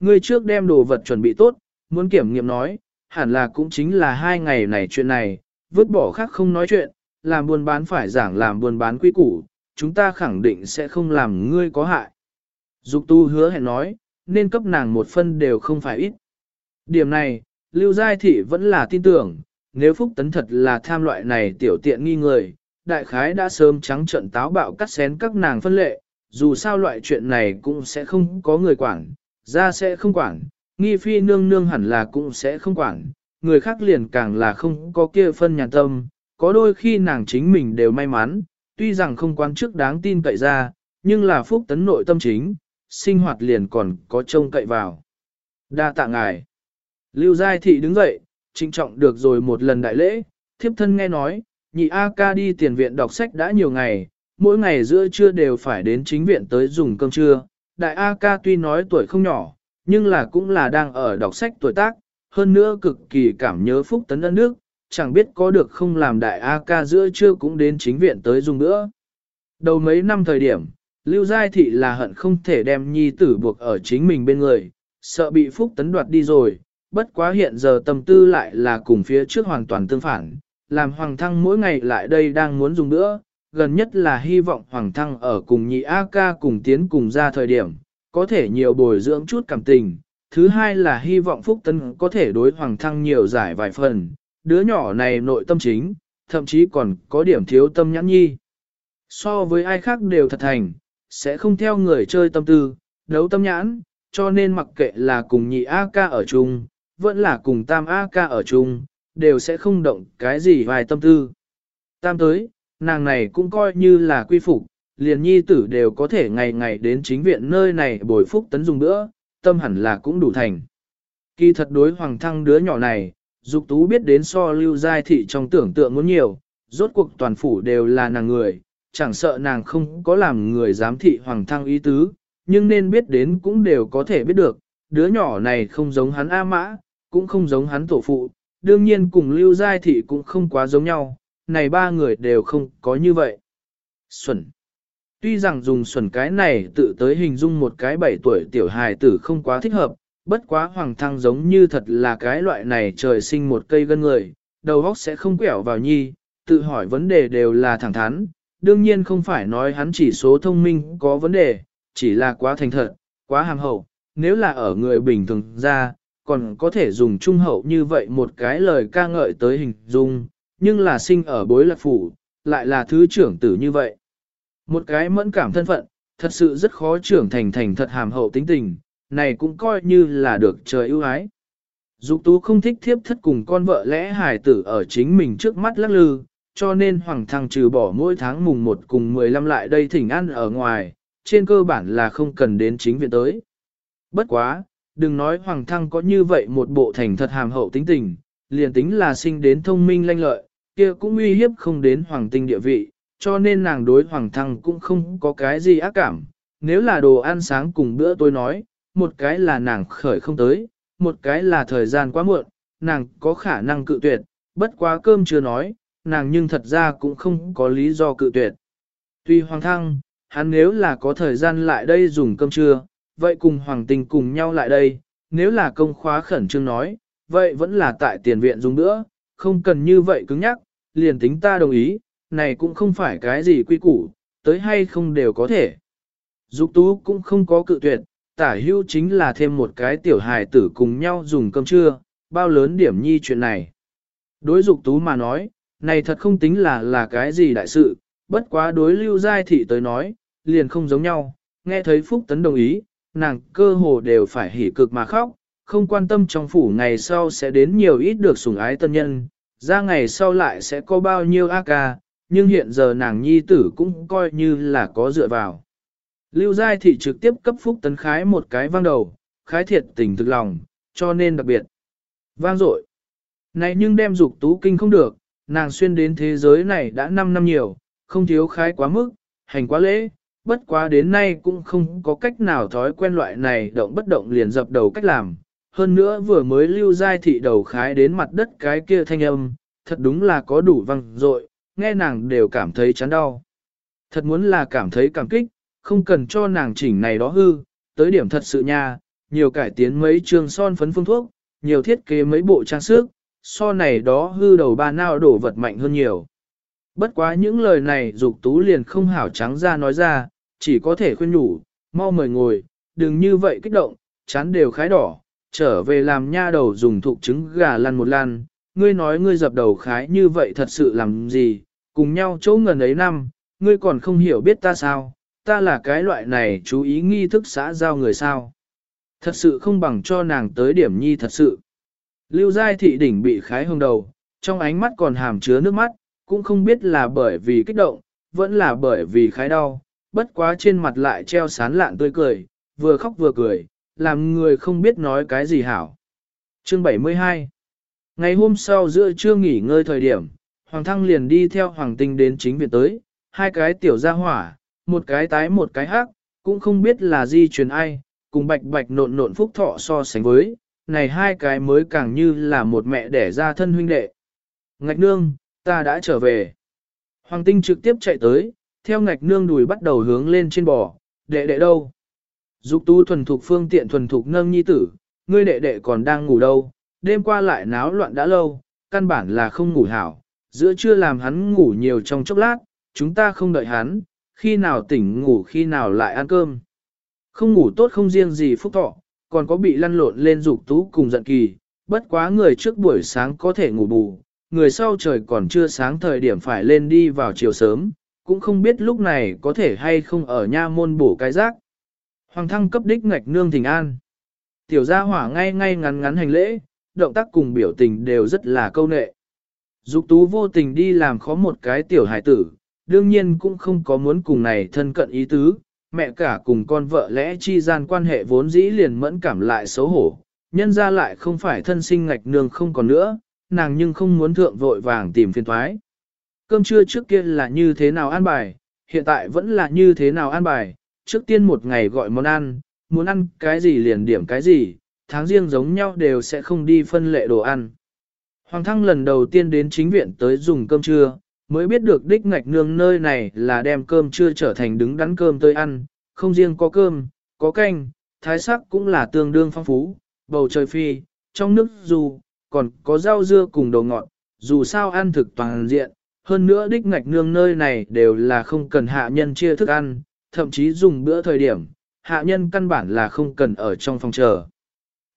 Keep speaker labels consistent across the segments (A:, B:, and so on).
A: Ngươi trước đem đồ vật chuẩn bị tốt, muốn kiểm nghiệm nói, hẳn là cũng chính là hai ngày này chuyện này, vứt bỏ khác không nói chuyện, làm buôn bán phải giảng làm buôn bán quy củ, chúng ta khẳng định sẽ không làm ngươi có hại. Dục tu hứa hẹn nói, nên cấp nàng một phân đều không phải ít. Điểm này, Lưu Giai Thị vẫn là tin tưởng, nếu Phúc Tấn thật là tham loại này tiểu tiện nghi người, đại khái đã sớm trắng trận táo bạo cắt xén các nàng phân lệ, dù sao loại chuyện này cũng sẽ không có người quản, ra sẽ không quản, nghi phi nương nương hẳn là cũng sẽ không quản, người khác liền càng là không có kia phân nhàn tâm, có đôi khi nàng chính mình đều may mắn, tuy rằng không quan chức đáng tin cậy ra, nhưng là phúc tấn nội tâm chính, sinh hoạt liền còn có trông cậy vào. Đa tạ ngài. Lưu Giai Thị đứng dậy, trinh trọng được rồi một lần đại lễ, thiếp thân nghe nói, nhị A ca đi tiền viện đọc sách đã nhiều ngày, mỗi ngày giữa trưa đều phải đến chính viện tới dùng cơm trưa. Đại A ca tuy nói tuổi không nhỏ, nhưng là cũng là đang ở đọc sách tuổi tác, hơn nữa cực kỳ cảm nhớ phúc tấn ân nước, chẳng biết có được không làm đại A ca giữa trưa cũng đến chính viện tới dùng nữa. Đầu mấy năm thời điểm, Lưu Giai Thị là hận không thể đem nhi tử buộc ở chính mình bên người, sợ bị phúc tấn đoạt đi rồi, bất quá hiện giờ tâm tư lại là cùng phía trước hoàn toàn tương phản, làm Hoàng Thăng mỗi ngày lại đây đang muốn dùng nữa, gần nhất là hy vọng Hoàng Thăng ở cùng nhị A ca cùng tiến cùng ra thời điểm, có thể nhiều bồi dưỡng chút cảm tình. Thứ hai là hy vọng Phúc Tân có thể đối Hoàng Thăng nhiều giải vài phần, đứa nhỏ này nội tâm chính, thậm chí còn có điểm thiếu tâm nhãn nhi. So với ai khác đều thật thành, sẽ không theo người chơi tâm tư, đấu tâm nhãn, cho nên mặc kệ là cùng nhị A ca ở chung, vẫn là cùng tam A ca ở chung, đều sẽ không động cái gì vài tâm tư. Tam tới, nàng này cũng coi như là quy phục, liền nhi tử đều có thể ngày ngày đến chính viện nơi này bồi phúc tấn dùng nữa, tâm hẳn là cũng đủ thành. Kỳ thật đối hoàng thăng đứa nhỏ này, dục tú biết đến so lưu giai thị trong tưởng tượng muốn nhiều, rốt cuộc toàn phủ đều là nàng người, chẳng sợ nàng không có làm người giám thị hoàng thăng ý tứ, nhưng nên biết đến cũng đều có thể biết được, đứa nhỏ này không giống hắn A Mã, cũng không giống hắn tổ phụ, đương nhiên cùng lưu giai thị cũng không quá giống nhau, này ba người đều không có như vậy. Xuẩn Tuy rằng dùng xuẩn cái này tự tới hình dung một cái bảy tuổi tiểu hài tử không quá thích hợp, bất quá hoàng thăng giống như thật là cái loại này trời sinh một cây gân người, đầu óc sẽ không quẹo vào nhi, tự hỏi vấn đề đều là thẳng thắn, đương nhiên không phải nói hắn chỉ số thông minh có vấn đề, chỉ là quá thành thật, quá hàm hậu, nếu là ở người bình thường ra, còn có thể dùng trung hậu như vậy một cái lời ca ngợi tới hình dung, nhưng là sinh ở bối lạc phủ, lại là thứ trưởng tử như vậy. Một cái mẫn cảm thân phận, thật sự rất khó trưởng thành thành thật hàm hậu tính tình, này cũng coi như là được trời ưu ái. Dục tú không thích thiếp thất cùng con vợ lẽ hài tử ở chính mình trước mắt lắc lư, cho nên Hoàng Thăng trừ bỏ mỗi tháng mùng 1 cùng 15 lại đây thỉnh ăn ở ngoài, trên cơ bản là không cần đến chính viện tới. Bất quá, đừng nói Hoàng Thăng có như vậy một bộ thành thật hàm hậu tính tình, liền tính là sinh đến thông minh lanh lợi, kia cũng uy hiếp không đến Hoàng tinh địa vị, cho nên nàng đối Hoàng Thăng cũng không có cái gì ác cảm. Nếu là đồ ăn sáng cùng bữa tôi nói, một cái là nàng khởi không tới, một cái là thời gian quá muộn, nàng có khả năng cự tuyệt, bất quá cơm chưa nói, nàng nhưng thật ra cũng không có lý do cự tuyệt. Tuy Hoàng Thăng, hắn nếu là có thời gian lại đây dùng cơm trưa, vậy cùng Hoàng Tinh cùng nhau lại đây, nếu là công khóa khẩn trương nói, vậy vẫn là tại tiền viện dùng nữa, không cần như vậy cứng nhắc, liền tính ta đồng ý, này cũng không phải cái gì quy củ, tới hay không đều có thể. Dục tú cũng không có cự tuyệt, tả hưu chính là thêm một cái tiểu hài tử cùng nhau dùng cơm trưa, bao lớn điểm nhi chuyện này. Đối dục tú mà nói, này thật không tính là là cái gì đại sự, bất quá đối lưu giai thị tới nói, liền không giống nhau, nghe thấy Phúc Tấn đồng ý, nàng cơ hồ đều phải hỉ cực mà khóc, không quan tâm trong phủ ngày sau sẽ đến nhiều ít được sủng ái tân nhân, ra ngày sau lại sẽ có bao nhiêu ác ca, nhưng hiện giờ nàng nhi tử cũng coi như là có dựa vào. Lưu Giai Thị trực tiếp cấp Phúc Tấn Khái một cái vang đầu, khái thiệt tình thực lòng, cho nên đặc biệt. Vang dội Này nhưng đem dục tú kinh không được, nàng xuyên đến thế giới này đã 5 năm nhiều, không thiếu khái quá mức, hành quá lễ, bất quá đến nay cũng không có cách nào thói quen loại này động bất động liền dập đầu cách làm. Hơn nữa vừa mới lưu giai thị đầu khái đến mặt đất cái kia thanh âm, thật đúng là có đủ vang dội, nghe nàng đều cảm thấy chán đau. Thật muốn là cảm thấy cảm kích, không cần cho nàng chỉnh này đó hư, tới điểm thật sự nha, nhiều cải tiến mấy trường son phấn phương thuốc, nhiều thiết kế mấy bộ trang sức, so này đó hư đầu ba nao đổ vật mạnh hơn nhiều. Bất quá những lời này dục tú liền không hảo trắng ra nói ra, chỉ có thể khuyên nhủ, mau mời ngồi, đừng như vậy kích động, chán đều khái đỏ, trở về làm nha đầu dùng thụ trứng gà lăn một lăn, ngươi nói ngươi dập đầu khái như vậy thật sự làm gì, cùng nhau chỗ ngần ấy năm, ngươi còn không hiểu biết ta sao, ta là cái loại này chú ý nghi thức xã giao người sao. Thật sự không bằng cho nàng tới điểm nhi thật sự. Lưu giai thị đỉnh bị khái hương đầu, trong ánh mắt còn hàm chứa nước mắt, cũng không biết là bởi vì kích động, vẫn là bởi vì khái đau, bất quá trên mặt lại treo sán lạn tươi cười, vừa khóc vừa cười, làm người không biết nói cái gì hảo. Chương 72 Ngày hôm sau giữa trưa nghỉ ngơi thời điểm, Hoàng Thăng liền đi theo Hoàng Tinh đến chính viện tới, hai cái tiểu gia hỏa, một cái tái một cái hắc, cũng không biết là di truyền ai, cùng bạch bạch nộn nộn phúc thọ so sánh với, này hai cái mới càng như là một mẹ đẻ ra thân huynh đệ. Ngạch nương, ta đã trở về. Hoàng Tinh trực tiếp chạy tới, theo ngạch nương đùi bắt đầu hướng lên trên bò, đệ đệ đâu? Dục tú thuần thục phương tiện thuần thục nâng nhi tử, ngươi đệ đệ còn đang ngủ đâu, đêm qua lại náo loạn đã lâu, căn bản là không ngủ hảo, giữa trưa làm hắn ngủ nhiều trong chốc lát, chúng ta không đợi hắn, khi nào tỉnh ngủ khi nào lại ăn cơm. Không ngủ tốt không riêng gì phúc thọ, còn có bị lăn lộn lên dục tú cùng giận kỳ, bất quá người trước buổi sáng có thể ngủ bù, người sau trời còn chưa sáng thời điểm phải lên đi vào chiều sớm, cũng không biết lúc này có thể hay không ở nha môn bổ cái rác. Hoàng thăng cấp đích ngạch nương thỉnh an. Tiểu gia hỏa ngay ngay ngắn ngắn hành lễ, động tác cùng biểu tình đều rất là câu nệ. Dục tú vô tình đi làm khó một cái tiểu hải tử, đương nhiên cũng không có muốn cùng này thân cận ý tứ, mẹ cả cùng con vợ lẽ chi gian quan hệ vốn dĩ liền mẫn cảm lại xấu hổ, nhân ra lại không phải thân sinh ngạch nương không còn nữa, nàng nhưng không muốn thượng vội vàng tìm phiền thoái. Cơm trưa trước kia là như thế nào ăn bài, hiện tại vẫn là như thế nào ăn bài, trước tiên một ngày gọi món ăn, muốn ăn cái gì liền điểm cái gì, tháng riêng giống nhau đều sẽ không đi phân lệ đồ ăn. Hoàng thăng lần đầu tiên đến chính viện tới dùng cơm trưa, mới biết được đích ngạch nương nơi này là đem cơm trưa trở thành đứng đắn cơm tới ăn, không riêng có cơm, có canh, thái sắc cũng là tương đương phong phú, bầu trời phi, trong nước dù, còn có rau dưa cùng đồ ngọt, dù sao ăn thực toàn diện, hơn nữa đích ngạch nương nơi này đều là không cần hạ nhân chia thức ăn, thậm chí dùng bữa thời điểm, hạ nhân căn bản là không cần ở trong phòng chờ.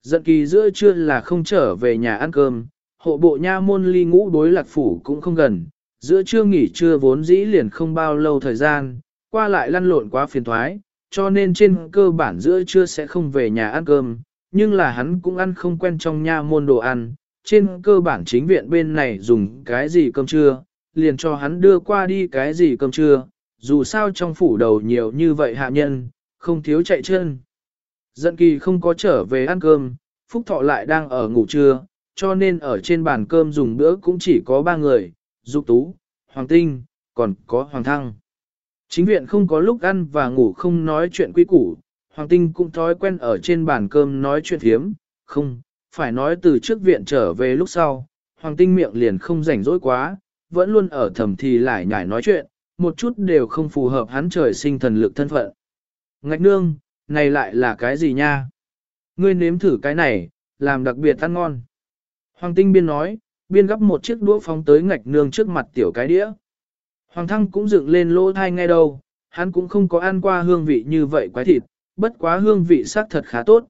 A: Giận kỳ giữa trưa là không trở về nhà ăn cơm, hộ bộ nha môn ly ngũ đối lạc phủ cũng không gần, giữa trưa nghỉ trưa vốn dĩ liền không bao lâu thời gian, qua lại lăn lộn quá phiền thoái, cho nên trên cơ bản giữa trưa sẽ không về nhà ăn cơm, nhưng là hắn cũng ăn không quen trong nha môn đồ ăn, trên cơ bản chính viện bên này dùng cái gì cơm trưa, liền cho hắn đưa qua đi cái gì cơm trưa, dù sao trong phủ đầu nhiều như vậy hạ nhân, không thiếu chạy chân. Dận kỳ không có trở về ăn cơm, Phúc Thọ lại đang ở ngủ trưa, cho nên ở trên bàn cơm dùng bữa cũng chỉ có ba người, Dục Tú, Hoàng Tinh, còn có Hoàng Thăng. Chính viện không có lúc ăn và ngủ không nói chuyện quy củ, Hoàng Tinh cũng thói quen ở trên bàn cơm nói chuyện thiếm, không, phải nói từ trước viện trở về lúc sau, Hoàng Tinh miệng liền không rảnh rỗi quá, vẫn luôn ở thầm thì lại nhảy nói chuyện, một chút đều không phù hợp hắn trời sinh thần lực thân phận. Ngạch nương, này lại là cái gì nha? Ngươi nếm thử cái này, làm đặc biệt ăn ngon. Hoàng Tinh biên nói, biên gấp một chiếc đũa phóng tới ngạch nương trước mặt tiểu cái đĩa. Hoàng Thăng cũng dựng lên lỗ thai ngay đâu, hắn cũng không có ăn qua hương vị như vậy quái thịt, bất quá hương vị sắc thật khá tốt.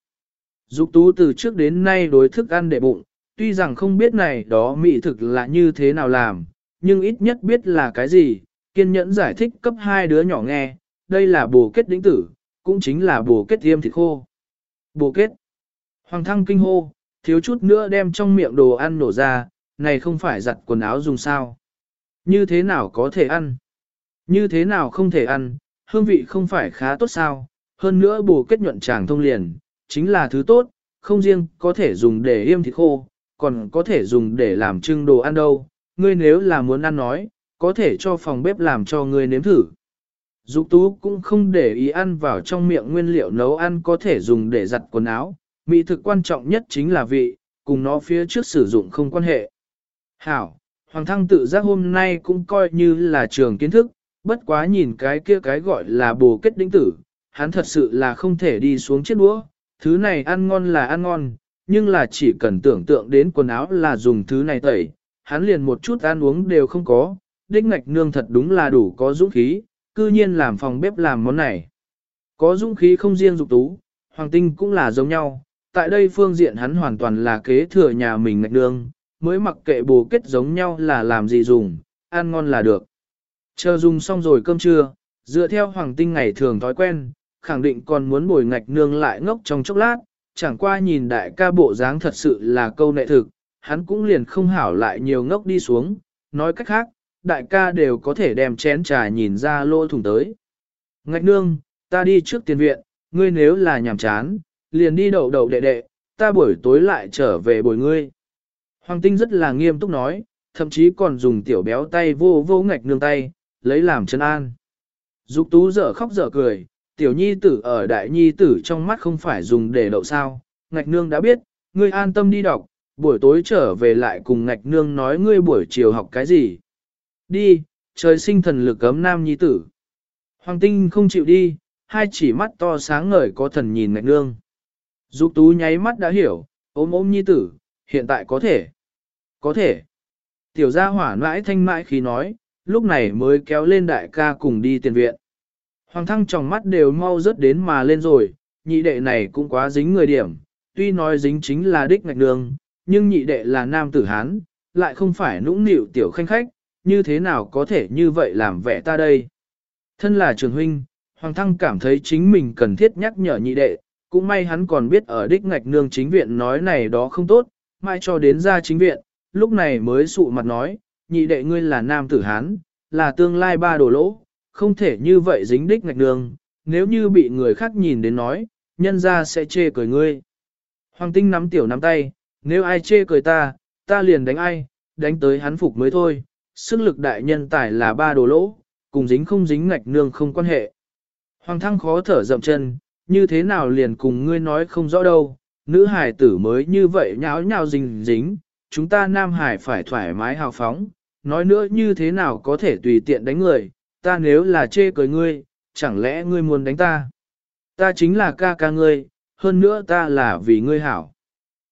A: Dục tú từ trước đến nay đối thức ăn để bụng, tuy rằng không biết này đó mỹ thực là như thế nào làm, nhưng ít nhất biết là cái gì, kiên nhẫn giải thích cấp hai đứa nhỏ nghe, đây là bồ kết đính tử, cũng chính là bồ kết tiêm thịt khô. Bồ kết. Hoàng thăng kinh hô, thiếu chút nữa đem trong miệng đồ ăn nổ ra, này không phải giặt quần áo dùng sao. Như thế nào có thể ăn? Như thế nào không thể ăn? Hương vị không phải khá tốt sao? Hơn nữa bồ kết nhuận tràng thông liền, chính là thứ tốt, không riêng có thể dùng để yêm thịt khô, còn có thể dùng để làm trưng đồ ăn đâu. Ngươi nếu là muốn ăn nói, có thể cho phòng bếp làm cho ngươi nếm thử. Dục tú cũng không để ý ăn vào trong miệng nguyên liệu nấu ăn có thể dùng để giặt quần áo, mỹ thực quan trọng nhất chính là vị, cùng nó phía trước sử dụng không quan hệ. Hảo, Hoàng thăng tự giác hôm nay cũng coi như là trường kiến thức, bất quá nhìn cái kia cái gọi là bồ kết đính tử, hắn thật sự là không thể đi xuống chiếc đũa, Thứ này ăn ngon là ăn ngon, nhưng là chỉ cần tưởng tượng đến quần áo là dùng thứ này tẩy, hắn liền một chút ăn uống đều không có, đích ngạch nương thật đúng là đủ có dũng khí, cư nhiên làm phòng bếp làm món này. Có dũng khí không riêng dục tú, hoàng tinh cũng là giống nhau, tại đây phương diện hắn hoàn toàn là kế thừa nhà mình ngạch nương, mới mặc kệ bồ kết giống nhau là làm gì dùng, ăn ngon là được. Chờ dùng xong rồi cơm trưa, dựa theo hoàng tinh ngày thường thói quen, khẳng định còn muốn bồi ngạch nương lại ngốc trong chốc lát, chẳng qua nhìn đại ca bộ dáng thật sự là câu nệ thực, hắn cũng liền không hảo lại nhiều ngốc đi xuống, nói cách khác, đại ca đều có thể đem chén trà nhìn ra lô thủng tới. Ngạch nương, ta đi trước tiền viện, ngươi nếu là nhàm chán, liền đi đậu đậu đệ đệ, ta buổi tối lại trở về bồi ngươi. Hoàng tinh rất là nghiêm túc nói, thậm chí còn dùng tiểu béo tay vô vô ngạch nương tay, lấy làm chân an. Dục tú dở khóc dở cười, tiểu nhi tử ở đại nhi tử trong mắt không phải dùng để đậu sao, ngạch nương đã biết, ngươi an tâm đi đọc, buổi tối trở về lại cùng ngạch nương nói ngươi buổi chiều học cái gì. Đi, trời sinh thần lực cấm nam nhi tử. Hoàng tinh không chịu đi, hai chỉ mắt to sáng ngời có thần nhìn ngạch nương. Dục tú nháy mắt đã hiểu, ôm ôm nhi tử, hiện tại có thể. Có thể. Tiểu gia hỏa mãi thanh mãi khi nói, lúc này mới kéo lên đại ca cùng đi tiền viện. Hoàng thăng trong mắt đều mau rớt đến mà lên rồi, nhị đệ này cũng quá dính người điểm, tuy nói dính chính là đích ngạch đường, nhưng nhị đệ là nam tử Hán, lại không phải nũng nịu tiểu khanh khách, như thế nào có thể như vậy làm vẻ ta đây. Thân là trường huynh, Hoàng thăng cảm thấy chính mình cần thiết nhắc nhở nhị đệ, cũng may hắn còn biết ở đích ngạch nương chính viện nói này đó không tốt, mai cho đến ra chính viện, lúc này mới sụ mặt nói, nhị đệ ngươi là nam tử Hán, là tương lai ba đồ lỗ, không thể như vậy dính đích ngạch đường, nếu như bị người khác nhìn đến nói, nhân ra sẽ chê cười ngươi. Hoàng tinh nắm tiểu nắm tay, nếu ai chê cười ta, ta liền đánh ai, đánh tới hắn phục mới thôi, sức lực đại nhân tài là ba đồ lỗ, cùng dính không dính ngạch nương không quan hệ. Hoàng thăng khó thở dậm chân, như thế nào liền cùng ngươi nói không rõ đâu, nữ hải tử mới như vậy nháo nhào dính dính, chúng ta nam hải phải thoải mái hào phóng, nói nữa như thế nào có thể tùy tiện đánh người, ta nếu là chê cười ngươi, chẳng lẽ ngươi muốn đánh ta? Ta chính là ca ca ngươi, hơn nữa ta là vì ngươi hảo.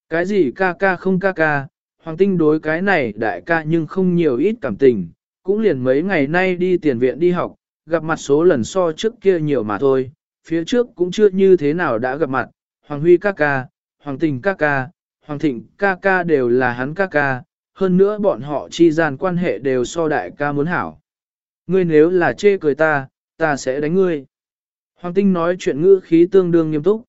A: Cái gì ca ca không ca ca, hoàng tinh đối cái này đại ca nhưng không nhiều ít cảm tình, cũng liền mấy ngày nay đi tiền viện đi học, gặp mặt số lần so trước kia nhiều mà thôi, phía trước cũng chưa như thế nào đã gặp mặt, hoàng huy ca ca, hoàng tình ca ca, hoàng thịnh ca ca đều là hắn ca ca, hơn nữa bọn họ chi gian quan hệ đều so đại ca muốn hảo ngươi nếu là chê cười ta, ta sẽ đánh ngươi. Hoàng tinh nói chuyện ngữ khí tương đương nghiêm túc.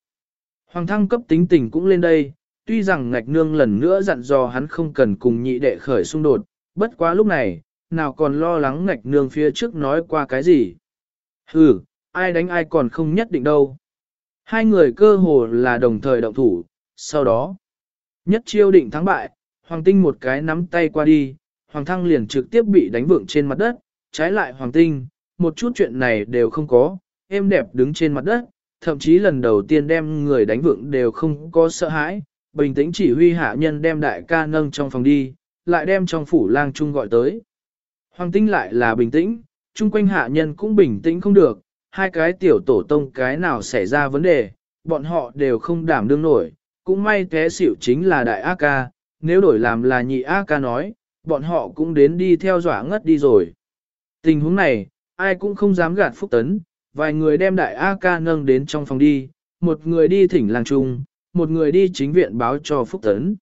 A: Hoàng thăng cấp tính tình cũng lên đây, tuy rằng ngạch nương lần nữa dặn dò hắn không cần cùng nhị đệ khởi xung đột, bất quá lúc này, nào còn lo lắng ngạch nương phía trước nói qua cái gì. hừ, ai đánh ai còn không nhất định đâu. Hai người cơ hồ là đồng thời động thủ, sau đó, nhất chiêu định thắng bại, hoàng tinh một cái nắm tay qua đi, hoàng thăng liền trực tiếp bị đánh vượng trên mặt đất, trái lại hoàng tinh, một chút chuyện này đều không có, em đẹp đứng trên mặt đất, thậm chí lần đầu tiên đem người đánh vượng đều không có sợ hãi, bình tĩnh chỉ huy hạ nhân đem đại ca nâng trong phòng đi, lại đem trong phủ lang trung gọi tới. Hoàng tinh lại là bình tĩnh, chung quanh hạ nhân cũng bình tĩnh không được, hai cái tiểu tổ tông cái nào xảy ra vấn đề, bọn họ đều không đảm đương nổi, cũng may té xỉu chính là đại A ca, nếu đổi làm là nhị A ca nói, bọn họ cũng đến đi theo dõi ngất đi rồi. Tình huống này, ai cũng không dám gạt Phúc Tấn, vài người đem đại A ca nâng đến trong phòng đi, một người đi thỉnh làng trung, một người đi chính viện báo cho Phúc Tấn.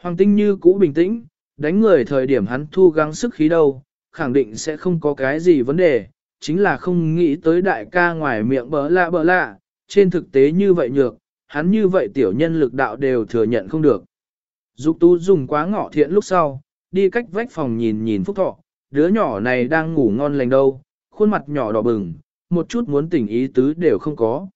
A: Hoàng tinh như cũ bình tĩnh, đánh người thời điểm hắn thu gắng sức khí đâu, khẳng định sẽ không có cái gì vấn đề, chính là không nghĩ tới đại ca ngoài miệng bỡ lạ bỡ lạ, trên thực tế như vậy nhược, hắn như vậy tiểu nhân lực đạo đều thừa nhận không được. Dục tú dùng quá ngọ thiện lúc sau, đi cách vách phòng nhìn nhìn Phúc Thọ, đứa nhỏ này đang ngủ ngon lành đâu, khuôn mặt nhỏ đỏ bừng, một chút muốn tỉnh ý tứ đều không có.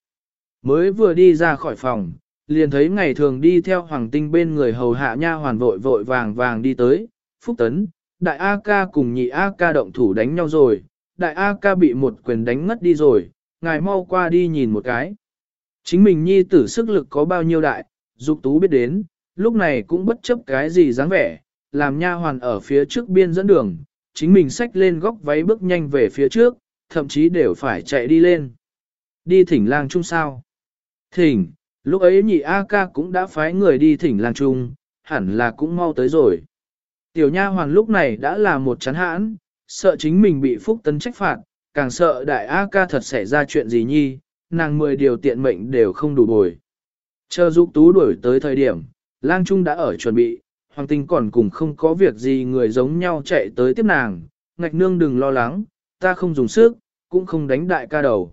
A: Mới vừa đi ra khỏi phòng, liền thấy ngày thường đi theo hoàng tinh bên người hầu hạ nha hoàn vội vội vàng vàng đi tới, phúc tấn, đại A ca cùng nhị A ca động thủ đánh nhau rồi, đại A ca bị một quyền đánh ngất đi rồi, ngài mau qua đi nhìn một cái. Chính mình nhi tử sức lực có bao nhiêu đại, dục tú biết đến, lúc này cũng bất chấp cái gì dáng vẻ, làm nha hoàn ở phía trước biên dẫn đường, chính mình xách lên góc váy bước nhanh về phía trước, thậm chí đều phải chạy đi lên. Đi thỉnh lang chung sao? Thỉnh, Lúc ấy nhị A ca cũng đã phái người đi thỉnh làng trung, hẳn là cũng mau tới rồi. Tiểu nha hoàn lúc này đã là một chán hãn, sợ chính mình bị phúc tấn trách phạt, càng sợ đại A ca thật xảy ra chuyện gì nhi, nàng mười điều tiện mệnh đều không đủ bồi. Chờ dục tú đuổi tới thời điểm, lang trung đã ở chuẩn bị, hoàng tinh còn cùng không có việc gì người giống nhau chạy tới tiếp nàng, ngạch nương đừng lo lắng, ta không dùng sức, cũng không đánh đại ca đầu.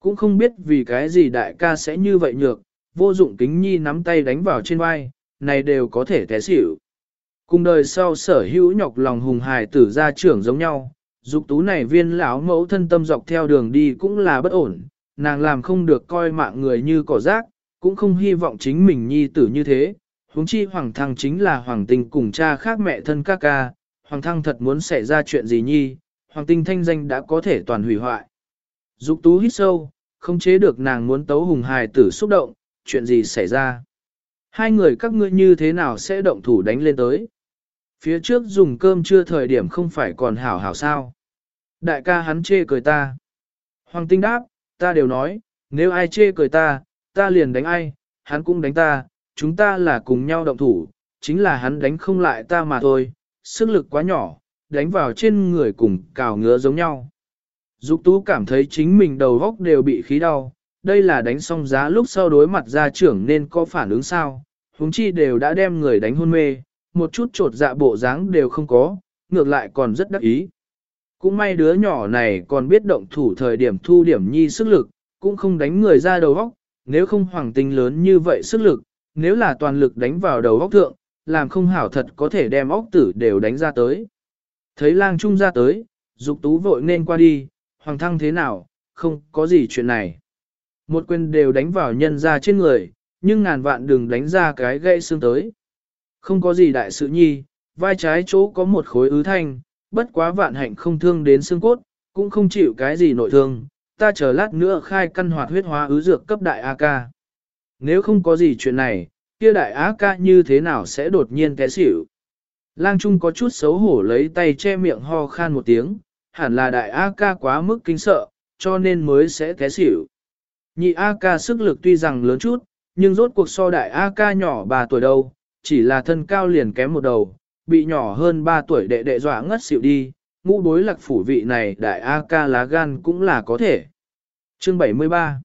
A: Cũng không biết vì cái gì đại ca sẽ như vậy nhược, vô dụng kính nhi nắm tay đánh vào trên vai, này đều có thể té xỉu. Cùng đời sau sở hữu nhọc lòng hùng hài tử gia trưởng giống nhau, dục tú này viên lão mẫu thân tâm dọc theo đường đi cũng là bất ổn, nàng làm không được coi mạng người như cỏ rác, cũng không hy vọng chính mình nhi tử như thế. Huống chi hoàng thăng chính là hoàng tình cùng cha khác mẹ thân ca ca, hoàng thăng thật muốn xảy ra chuyện gì nhi, hoàng tinh thanh danh đã có thể toàn hủy hoại. Dục tú hít sâu, không chế được nàng muốn tấu hùng hài tử xúc động, chuyện gì xảy ra. Hai người các ngươi như thế nào sẽ động thủ đánh lên tới. Phía trước dùng cơm chưa thời điểm không phải còn hảo hảo sao. Đại ca hắn chê cười ta. Hoàng tinh đáp, ta đều nói, nếu ai chê cười ta, ta liền đánh ai, hắn cũng đánh ta, chúng ta là cùng nhau động thủ, chính là hắn đánh không lại ta mà thôi, sức lực quá nhỏ, đánh vào trên người cùng cào ngứa giống nhau. Dục tú cảm thấy chính mình đầu góc đều bị khí đau, đây là đánh xong giá lúc sau đối mặt gia trưởng nên có phản ứng sao, huống chi đều đã đem người đánh hôn mê, một chút trột dạ bộ dáng đều không có, ngược lại còn rất đắc ý. Cũng may đứa nhỏ này còn biết động thủ thời điểm thu điểm nhi sức lực, cũng không đánh người ra đầu góc, nếu không hoàng tinh lớn như vậy sức lực, nếu là toàn lực đánh vào đầu góc thượng, làm không hảo thật có thể đem óc tử đều đánh ra tới. Thấy lang trung ra tới, dục tú vội nên qua đi, hoàng thăng thế nào, không có gì chuyện này. Một quyền đều đánh vào nhân ra trên người, nhưng ngàn vạn đừng đánh ra cái gãy xương tới. Không có gì đại sự nhi, vai trái chỗ có một khối ứ thanh, bất quá vạn hạnh không thương đến xương cốt, cũng không chịu cái gì nội thương, ta chờ lát nữa khai căn hoạt huyết hóa ứ dược cấp đại A-ca. Nếu không có gì chuyện này, kia đại A-ca như thế nào sẽ đột nhiên té xỉu. Lang Trung có chút xấu hổ lấy tay che miệng ho khan một tiếng, hẳn là đại A-ca quá mức kinh sợ, cho nên mới sẽ té xỉu. Nhị A-ca sức lực tuy rằng lớn chút, nhưng rốt cuộc so đại A-ca nhỏ 3 tuổi đâu, chỉ là thân cao liền kém một đầu, bị nhỏ hơn 3 tuổi đệ đệ dọa ngất xỉu đi, ngũ bối lạc phủ vị này đại A-ca lá gan cũng là có thể. Chương 73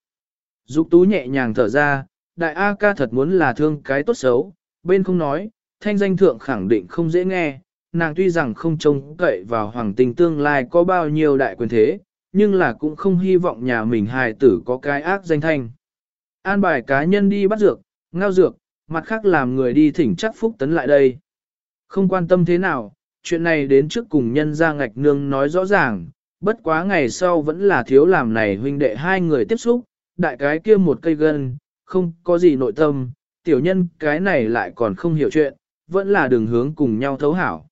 A: Dục tú nhẹ nhàng thở ra, đại A-ca thật muốn là thương cái tốt xấu, bên không nói, thanh danh thượng khẳng định không dễ nghe, nàng tuy rằng không trông cậy vào hoàng tình tương lai có bao nhiêu đại quyền thế, nhưng là cũng không hy vọng nhà mình hài tử có cái ác danh thanh. An bài cá nhân đi bắt dược, ngao dược, mặt khác làm người đi thỉnh chắc phúc tấn lại đây. Không quan tâm thế nào, chuyện này đến trước cùng nhân ra ngạch nương nói rõ ràng, bất quá ngày sau vẫn là thiếu làm này huynh đệ hai người tiếp xúc, đại cái kia một cây gân, không có gì nội tâm, tiểu nhân cái này lại còn không hiểu chuyện, vẫn là đường hướng cùng nhau thấu hảo.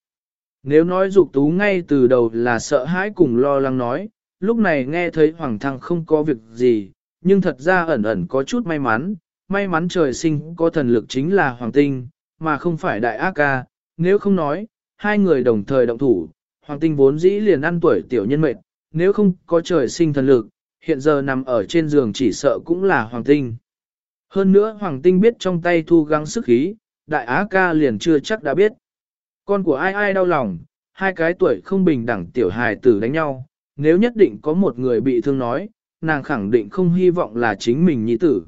A: Nếu nói dục tú ngay từ đầu là sợ hãi cùng lo lắng nói, lúc này nghe thấy Hoàng Thăng không có việc gì, nhưng thật ra ẩn ẩn có chút may mắn, may mắn trời sinh có thần lực chính là Hoàng Tinh, mà không phải Đại Ác Ca, nếu không nói, hai người đồng thời động thủ, Hoàng Tinh vốn dĩ liền ăn tuổi tiểu nhân mệnh, nếu không có trời sinh thần lực, hiện giờ nằm ở trên giường chỉ sợ cũng là Hoàng Tinh. Hơn nữa Hoàng Tinh biết trong tay thu gắng sức khí, Đại Á Ca liền chưa chắc đã biết. Con của ai ai đau lòng, hai cái tuổi không bình đẳng tiểu hài tử đánh nhau, nếu nhất định có một người bị thương nói, nàng khẳng định không hy vọng là chính mình nhi tử.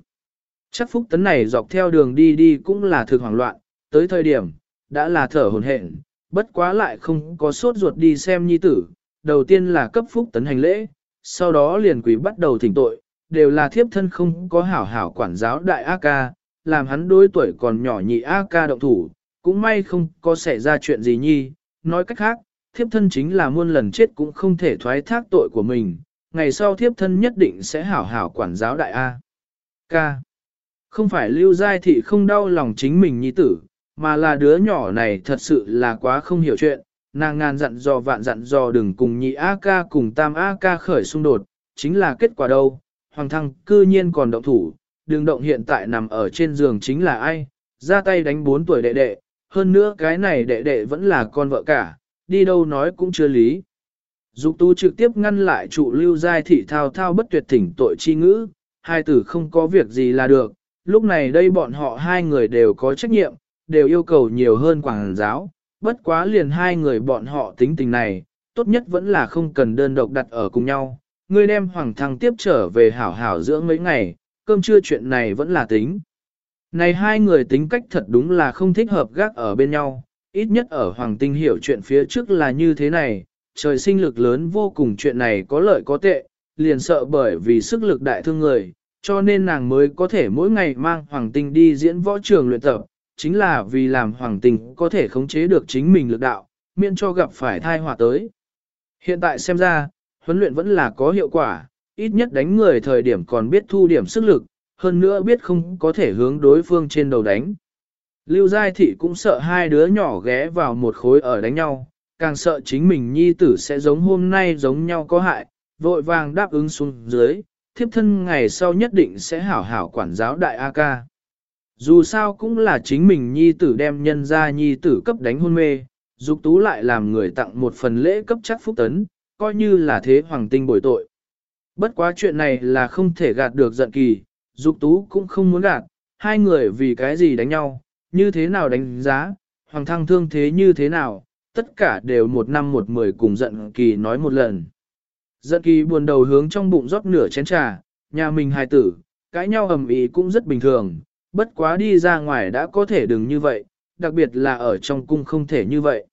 A: Chắc phúc tấn này dọc theo đường đi đi cũng là thực hoảng loạn, tới thời điểm, đã là thở hồn hển, bất quá lại không có sốt ruột đi xem nhi tử, đầu tiên là cấp phúc tấn hành lễ, sau đó liền quỷ bắt đầu thỉnh tội, đều là thiếp thân không có hảo hảo quản giáo đại A ca, làm hắn đối tuổi còn nhỏ nhị A ca động thủ, cũng may không có xảy ra chuyện gì nhi, nói cách khác, thiếp thân chính là muôn lần chết cũng không thể thoái thác tội của mình, ngày sau thiếp thân nhất định sẽ hảo hảo quản giáo đại A. Ca. Không phải lưu giai thị không đau lòng chính mình nhi tử, mà là đứa nhỏ này thật sự là quá không hiểu chuyện, nàng ngàn dặn dò vạn dặn dò đừng cùng nhị A ca cùng tam A ca khởi xung đột, chính là kết quả đâu, hoàng thăng cư nhiên còn động thủ, đường động hiện tại nằm ở trên giường chính là ai, ra tay đánh 4 tuổi đệ đệ, hơn nữa cái này đệ đệ vẫn là con vợ cả, đi đâu nói cũng chưa lý. Dục tu trực tiếp ngăn lại trụ lưu giai thị thao thao bất tuyệt thỉnh tội chi ngữ, hai tử không có việc gì là được, lúc này đây bọn họ hai người đều có trách nhiệm, đều yêu cầu nhiều hơn quảng giáo, bất quá liền hai người bọn họ tính tình này, tốt nhất vẫn là không cần đơn độc đặt ở cùng nhau. Ngươi đem Hoàng Thăng tiếp trở về hảo hảo dưỡng mấy ngày, cơm trưa chuyện này vẫn là tính. Này hai người tính cách thật đúng là không thích hợp gác ở bên nhau, ít nhất ở Hoàng Tinh hiểu chuyện phía trước là như thế này, trời sinh lực lớn vô cùng chuyện này có lợi có tệ, liền sợ bởi vì sức lực đại thương người, cho nên nàng mới có thể mỗi ngày mang Hoàng Tinh đi diễn võ trường luyện tập, chính là vì làm Hoàng Tinh có thể khống chế được chính mình lực đạo, miễn cho gặp phải thai họa tới. Hiện tại xem ra, huấn luyện vẫn là có hiệu quả, ít nhất đánh người thời điểm còn biết thu điểm sức lực, hơn nữa biết không có thể hướng đối phương trên đầu đánh. Lưu Giai Thị cũng sợ hai đứa nhỏ ghé vào một khối ở đánh nhau, càng sợ chính mình nhi tử sẽ giống hôm nay giống nhau có hại, vội vàng đáp ứng xuống dưới, thiếp thân ngày sau nhất định sẽ hảo hảo quản giáo đại A ca. Dù sao cũng là chính mình nhi tử đem nhân ra nhi tử cấp đánh hôn mê, dục tú lại làm người tặng một phần lễ cấp chắc phúc tấn, coi như là thế hoàng tinh bồi tội. Bất quá chuyện này là không thể gạt được giận kỳ, dục tú cũng không muốn gạt, hai người vì cái gì đánh nhau, như thế nào đánh giá, hoàng thăng thương thế như thế nào, tất cả đều một năm một mười cùng giận kỳ nói một lần. Giận kỳ buồn đầu hướng trong bụng rót nửa chén trà, nhà mình hài tử, cãi nhau ầm ĩ cũng rất bình thường, bất quá đi ra ngoài đã có thể đừng như vậy, đặc biệt là ở trong cung không thể như vậy.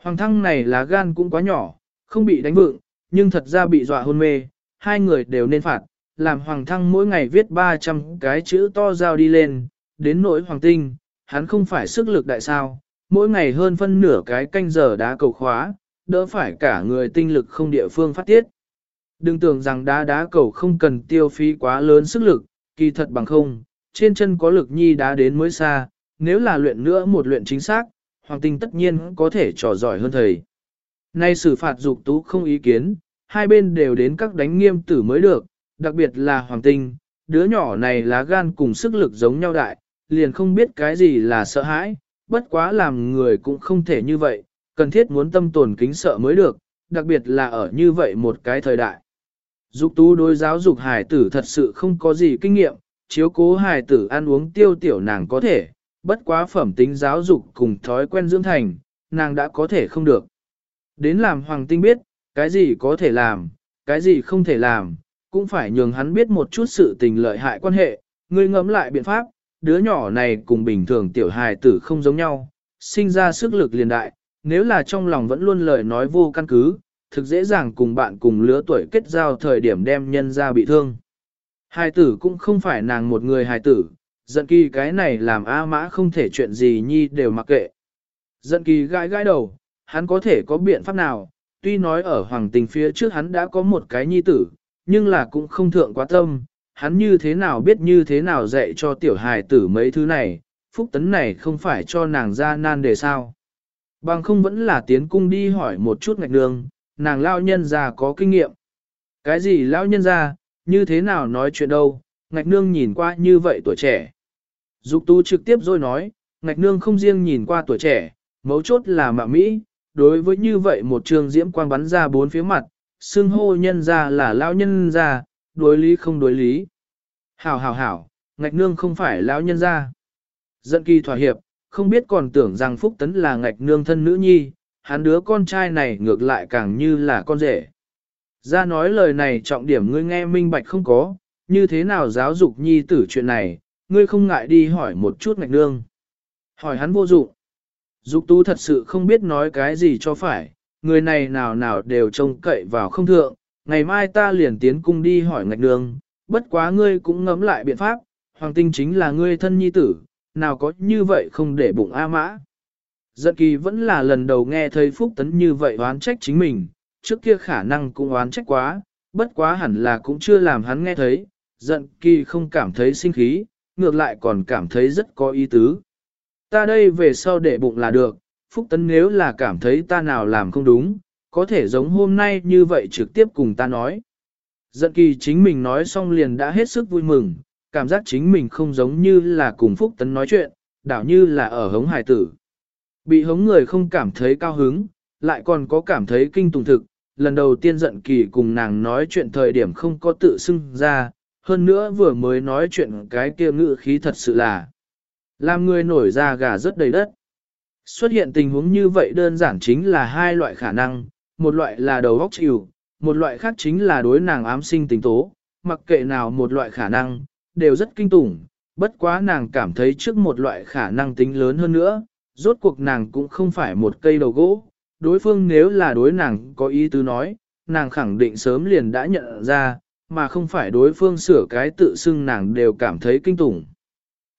A: Hoàng thăng này lá gan cũng quá nhỏ, không bị đánh vựng, nhưng thật ra bị dọa hôn mê, hai người đều nên phạt, làm hoàng thăng mỗi ngày viết 300 cái chữ to giao đi lên, đến nỗi hoàng tinh, hắn không phải sức lực đại sao, mỗi ngày hơn phân nửa cái canh giờ đá cầu khóa, đỡ phải cả người tinh lực không địa phương phát tiết. Đừng tưởng rằng đá đá cầu không cần tiêu phí quá lớn sức lực, kỳ thật bằng không, trên chân có lực nhi đá đến mới xa, nếu là luyện nữa một luyện chính xác, hoàng tinh tất nhiên có thể trò giỏi hơn thầy. Nay xử phạt dục tú không ý kiến, hai bên đều đến các đánh nghiêm tử mới được, đặc biệt là hoàng tinh, đứa nhỏ này lá gan cùng sức lực giống nhau đại, liền không biết cái gì là sợ hãi, bất quá làm người cũng không thể như vậy, cần thiết muốn tâm tồn kính sợ mới được, đặc biệt là ở như vậy một cái thời đại. Dục tú đối giáo dục hài tử thật sự không có gì kinh nghiệm, chiếu cố hài tử ăn uống tiêu tiểu nàng có thể, bất quá phẩm tính giáo dục cùng thói quen dưỡng thành, nàng đã có thể không được. Đến làm hoàng tinh biết, cái gì có thể làm, cái gì không thể làm, cũng phải nhường hắn biết một chút sự tình lợi hại quan hệ, ngươi ngẫm lại biện pháp, đứa nhỏ này cùng bình thường tiểu hài tử không giống nhau, sinh ra sức lực liền đại, nếu là trong lòng vẫn luôn lời nói vô căn cứ, thực dễ dàng cùng bạn cùng lứa tuổi kết giao thời điểm đem nhân ra bị thương. Hài tử cũng không phải nàng một người hài tử, giận kỳ cái này làm A mã không thể chuyện gì nhi đều mặc kệ. Giận kỳ gãi gãi đầu, hắn có thể có biện pháp nào, tuy nói ở hoàng tình phía trước hắn đã có một cái nhi tử, nhưng là cũng không thượng quá tâm, hắn như thế nào biết như thế nào dạy cho tiểu hài tử mấy thứ này, phúc tấn này không phải cho nàng ra nan đề sao. Bằng không vẫn là tiến cung đi hỏi một chút ngạch đường, nàng lao nhân ra có kinh nghiệm. Cái gì lao nhân ra, như thế nào nói chuyện đâu, ngạch nương nhìn qua như vậy tuổi trẻ. Dục tu trực tiếp rồi nói, ngạch nương không riêng nhìn qua tuổi trẻ, mấu chốt là mạ Mỹ, đối với như vậy một trường diễm quang bắn ra bốn phía mặt, xưng hô nhân ra là lao nhân ra, đối lý không đối lý. Hảo hảo hảo, ngạch nương không phải lão nhân ra. Giận kỳ thỏa hiệp, không biết còn tưởng rằng Phúc Tấn là ngạch nương thân nữ nhi, hắn đứa con trai này ngược lại càng như là con rể. Ra nói lời này trọng điểm ngươi nghe minh bạch không có, như thế nào giáo dục nhi tử chuyện này, ngươi không ngại đi hỏi một chút ngạch nương. Hỏi hắn vô dụng. Dục tú thật sự không biết nói cái gì cho phải, người này nào nào đều trông cậy vào không thượng, ngày mai ta liền tiến cung đi hỏi ngạch đường. bất quá ngươi cũng ngẫm lại biện pháp, hoàng tinh chính là ngươi thân nhi tử, nào có như vậy không để bụng A mã. Giận kỳ vẫn là lần đầu nghe thấy Phúc Tấn như vậy oán trách chính mình, trước kia khả năng cũng oán trách quá, bất quá hẳn là cũng chưa làm hắn nghe thấy, giận kỳ không cảm thấy sinh khí, ngược lại còn cảm thấy rất có ý tứ. Ta đây về sau để bụng là được, Phúc Tấn nếu là cảm thấy ta nào làm không đúng, có thể giống hôm nay như vậy trực tiếp cùng ta nói. Giận kỳ chính mình nói xong liền đã hết sức vui mừng, cảm giác chính mình không giống như là cùng Phúc Tấn nói chuyện, đảo như là ở hống hải tử. Bị hống người không cảm thấy cao hứng, lại còn có cảm thấy kinh tùng thực, lần đầu tiên giận kỳ cùng nàng nói chuyện thời điểm không có tự xưng ra, hơn nữa vừa mới nói chuyện cái kia ngự khí thật sự là làm người nổi ra gà rất đầy đất. Xuất hiện tình huống như vậy đơn giản chính là hai loại khả năng, một loại là đầu góc chịu, một loại khác chính là đối nàng ám sinh tình tố, mặc kệ nào một loại khả năng, đều rất kinh tủng, bất quá nàng cảm thấy trước một loại khả năng tính lớn hơn nữa, rốt cuộc nàng cũng không phải một cây đầu gỗ, đối phương nếu là đối nàng có ý tứ nói, nàng khẳng định sớm liền đã nhận ra, mà không phải đối phương sửa cái tự xưng nàng đều cảm thấy kinh tủng.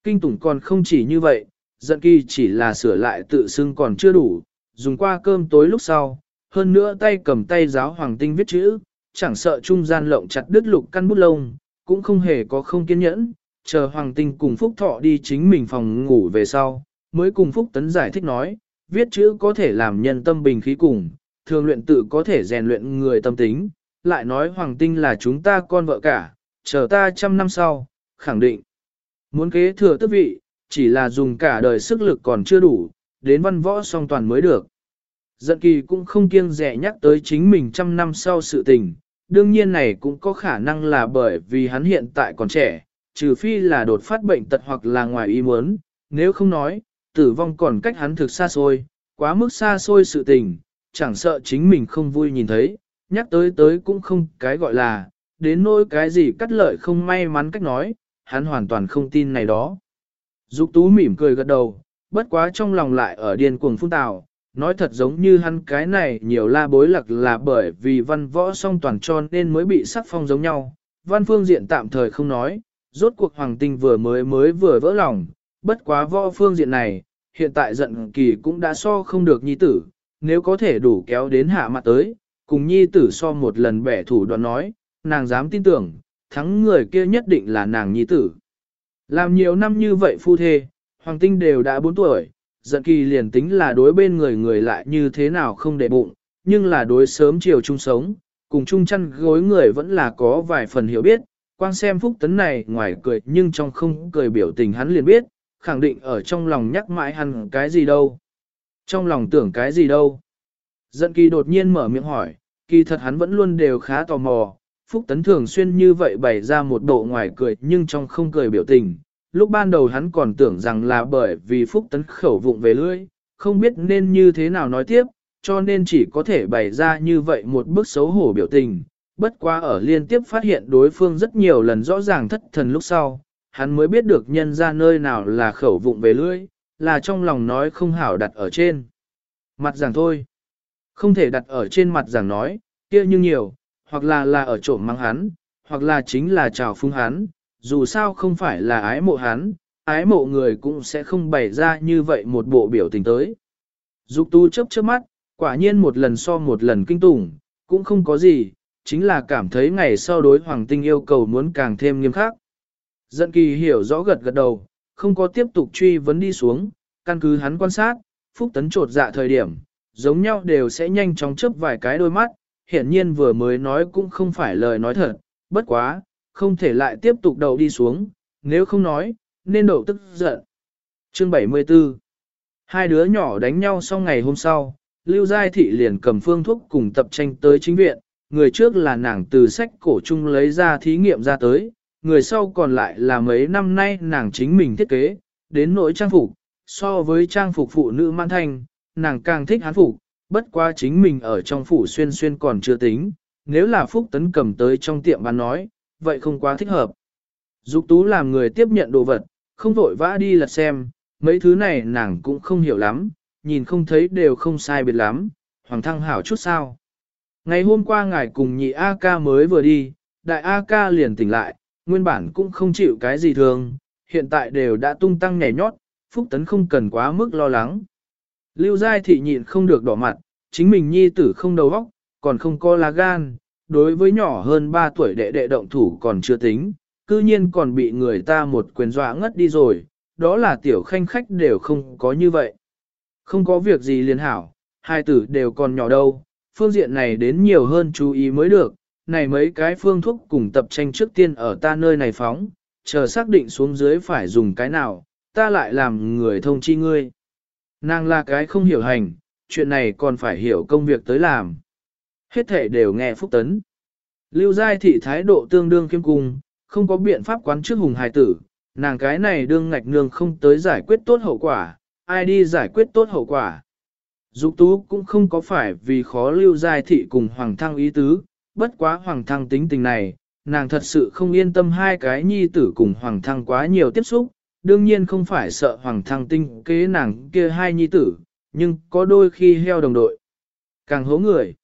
A: Kinh tủng còn không chỉ như vậy, giận kỳ chỉ là sửa lại tự xưng còn chưa đủ, dùng qua cơm tối lúc sau, hơn nữa tay cầm tay giáo hoàng tinh viết chữ, chẳng sợ trung gian lộng chặt đứt lục căn bút lông, cũng không hề có không kiên nhẫn, chờ hoàng tinh cùng Phúc Thọ đi chính mình phòng ngủ về sau, mới cùng Phúc Tấn giải thích nói, viết chữ có thể làm nhân tâm bình khí cùng, thường luyện tự có thể rèn luyện người tâm tính, lại nói hoàng tinh là chúng ta con vợ cả, chờ ta trăm năm sau, khẳng định. Muốn kế thừa tước vị, chỉ là dùng cả đời sức lực còn chưa đủ, đến văn võ song toàn mới được. Giận kỳ cũng không kiêng rẻ nhắc tới chính mình trăm năm sau sự tình, đương nhiên này cũng có khả năng là bởi vì hắn hiện tại còn trẻ, trừ phi là đột phát bệnh tật hoặc là ngoài ý muốn, nếu không nói, tử vong còn cách hắn thực xa xôi, quá mức xa xôi sự tình, chẳng sợ chính mình không vui nhìn thấy, nhắc tới tới cũng không cái gọi là, đến nỗi cái gì cắt lợi không may mắn cách nói, hắn hoàn toàn không tin này đó. Dục tú mỉm cười gật đầu, bất quá trong lòng lại ở điên cuồng phun tào, nói thật giống như hắn cái này nhiều la bối lạc là bởi vì văn võ song toàn tròn nên mới bị sắc phong giống nhau. Văn phương diện tạm thời không nói, rốt cuộc hoàng tinh vừa mới mới vừa vỡ lòng, bất quá võ phương diện này, hiện tại giận kỳ cũng đã so không được nhi tử, nếu có thể đủ kéo đến hạ mặt tới, cùng nhi tử so một lần bẻ thủ đoạn nói, nàng dám tin tưởng, thắng người kia nhất định là nàng nhi tử. Làm nhiều năm như vậy phu thê, hoàng tinh đều đã 4 tuổi, giận kỳ liền tính là đối bên người người lại như thế nào không để bụng, nhưng là đối sớm chiều chung sống, cùng chung chăn gối người vẫn là có vài phần hiểu biết, quang xem phúc tấn này ngoài cười nhưng trong không cười biểu tình hắn liền biết, khẳng định ở trong lòng nhắc mãi hắn cái gì đâu. Trong lòng tưởng cái gì đâu. Giận kỳ đột nhiên mở miệng hỏi, kỳ thật hắn vẫn luôn đều khá tò mò, Phúc Tấn thường xuyên như vậy bày ra một bộ ngoài cười nhưng trong không cười biểu tình. Lúc ban đầu hắn còn tưởng rằng là bởi vì Phúc Tấn khẩu vụng về lưỡi, không biết nên như thế nào nói tiếp, cho nên chỉ có thể bày ra như vậy một bức xấu hổ biểu tình. Bất quá ở liên tiếp phát hiện đối phương rất nhiều lần rõ ràng thất thần lúc sau, hắn mới biết được nhân ra nơi nào là khẩu vụng về lưỡi, là trong lòng nói không hảo đặt ở trên. Mặt giảng thôi. Không thể đặt ở trên mặt giảng nói, kia như nhiều, hoặc là là ở trộm mang hắn, hoặc là chính là trào phương hắn, dù sao không phải là ái mộ hắn, ái mộ người cũng sẽ không bày ra như vậy một bộ biểu tình tới. Dục tu chớp chớp mắt, quả nhiên một lần so một lần kinh tủng, cũng không có gì, chính là cảm thấy ngày sau đối hoàng tinh yêu cầu muốn càng thêm nghiêm khắc. Dận kỳ hiểu rõ gật gật đầu, không có tiếp tục truy vấn đi xuống, căn cứ hắn quan sát, phúc tấn trột dạ thời điểm, giống nhau đều sẽ nhanh chóng chớp vài cái đôi mắt, hiển nhiên vừa mới nói cũng không phải lời nói thật, bất quá, không thể lại tiếp tục đầu đi xuống, nếu không nói, nên đậu tức giận. Chương 74 Hai đứa nhỏ đánh nhau sau ngày hôm sau, Lưu Giai Thị liền cầm phương thuốc cùng tập tranh tới chính viện, người trước là nàng từ sách cổ chung lấy ra thí nghiệm ra tới, người sau còn lại là mấy năm nay nàng chính mình thiết kế, đến nỗi trang phục, so với trang phục phụ nữ man thanh, nàng càng thích hán phục, bất quá chính mình ở trong phủ xuyên xuyên còn chưa tính, nếu là Phúc Tấn cầm tới trong tiệm bán nói, vậy không quá thích hợp. Dục tú làm người tiếp nhận đồ vật, không vội vã đi lật xem, mấy thứ này nàng cũng không hiểu lắm, nhìn không thấy đều không sai biệt lắm, hoàng thăng hảo chút sao. Ngày hôm qua ngài cùng nhị A ca mới vừa đi, đại A ca liền tỉnh lại, nguyên bản cũng không chịu cái gì thường, hiện tại đều đã tung tăng nhảy nhót, Phúc Tấn không cần quá mức lo lắng. Lưu Giai thị nhịn không được đỏ mặt, chính mình nhi tử không đầu óc, còn không có lá gan, đối với nhỏ hơn 3 tuổi đệ đệ động thủ còn chưa tính, cư nhiên còn bị người ta một quyền dọa ngất đi rồi, đó là tiểu khanh khách đều không có như vậy. Không có việc gì liền hảo, hai tử đều còn nhỏ đâu, phương diện này đến nhiều hơn chú ý mới được, này mấy cái phương thuốc cùng tập tranh trước tiên ở ta nơi này phóng, chờ xác định xuống dưới phải dùng cái nào, ta lại làm người thông chi ngươi. Nàng là cái không hiểu hành, chuyện này còn phải hiểu công việc tới làm. Hết thể đều nghe phúc tấn. Lưu Giai thị thái độ tương đương kiêm cung, không có biện pháp quán trước hùng hài tử, nàng cái này đương ngạch nương không tới giải quyết tốt hậu quả, ai đi giải quyết tốt hậu quả. Dục tú cũng không có phải vì khó lưu giai thị cùng hoàng thăng ý tứ, bất quá hoàng thăng tính tình này, nàng thật sự không yên tâm hai cái nhi tử cùng hoàng thăng quá nhiều tiếp xúc, đương nhiên không phải sợ hoàng thăng tinh kế nàng kia hai nhi tử, nhưng có đôi khi heo đồng đội. Càng hố người.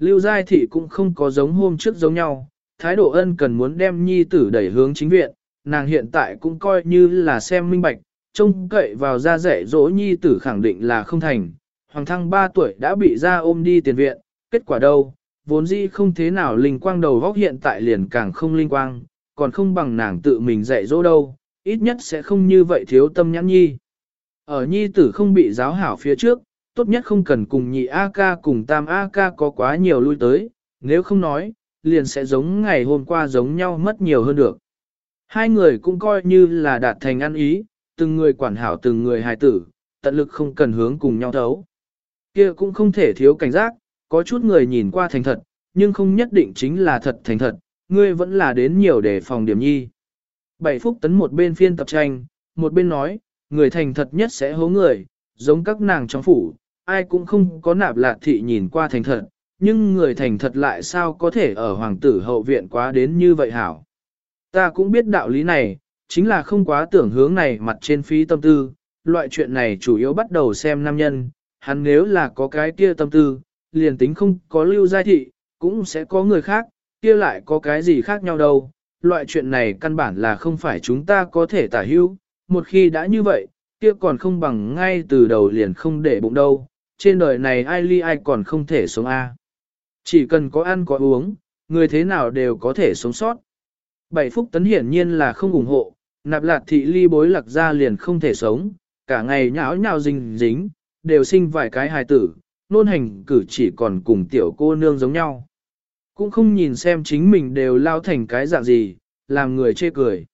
A: Lưu Giai Thị cũng không có giống hôm trước giống nhau, thái độ ân cần muốn đem nhi tử đẩy hướng chính viện, nàng hiện tại cũng coi như là xem minh bạch, trông cậy vào ra dạy dỗ nhi tử khẳng định là không thành. Hoàng thăng 3 tuổi đã bị ra ôm đi tiền viện, kết quả đâu, vốn dĩ không thế nào linh quang đầu góc hiện tại liền càng không linh quang, còn không bằng nàng tự mình dạy dỗ đâu, ít nhất sẽ không như vậy thiếu tâm nhãn nhi. Ở nhi tử không bị giáo hảo phía trước, tốt nhất không cần cùng nhị A ca cùng tam A ca có quá nhiều lui tới, nếu không nói, liền sẽ giống ngày hôm qua giống nhau mất nhiều hơn được. Hai người cũng coi như là đạt thành ăn ý, từng người quản hảo từng người hài tử, tận lực không cần hướng cùng nhau thấu. Kia cũng không thể thiếu cảnh giác, có chút người nhìn qua thành thật, nhưng không nhất định chính là thật thành thật, ngươi vẫn là đến nhiều để phòng điểm nhi. Bảy phúc tấn một bên phiên tập tranh, một bên nói, người thành thật nhất sẽ hố người, giống các nàng trong phủ, ai cũng không có nạp lạc thị nhìn qua thành thật, nhưng người thành thật lại sao có thể ở hoàng tử hậu viện quá đến như vậy hảo. Ta cũng biết đạo lý này, chính là không quá tưởng hướng này mặt trên phí tâm tư, loại chuyện này chủ yếu bắt đầu xem nam nhân, hắn nếu là có cái kia tâm tư, liền tính không có lưu giai thị, cũng sẽ có người khác, kia lại có cái gì khác nhau đâu. Loại chuyện này căn bản là không phải chúng ta có thể tả hữu, một khi đã như vậy, kia còn không bằng ngay từ đầu liền không để bụng đâu, trên đời này ai ly ai còn không thể sống a. Chỉ cần có ăn có uống, người thế nào đều có thể sống sót. Bảy phúc tấn hiển nhiên là không ủng hộ, nạp lạt thị ly bối lạc ra liền không thể sống, cả ngày nhão nhào dính dính, đều sinh vài cái hài tử, nôn hành cử chỉ còn cùng tiểu cô nương giống nhau. Cũng không nhìn xem chính mình đều lao thành cái dạng gì, làm người chê cười.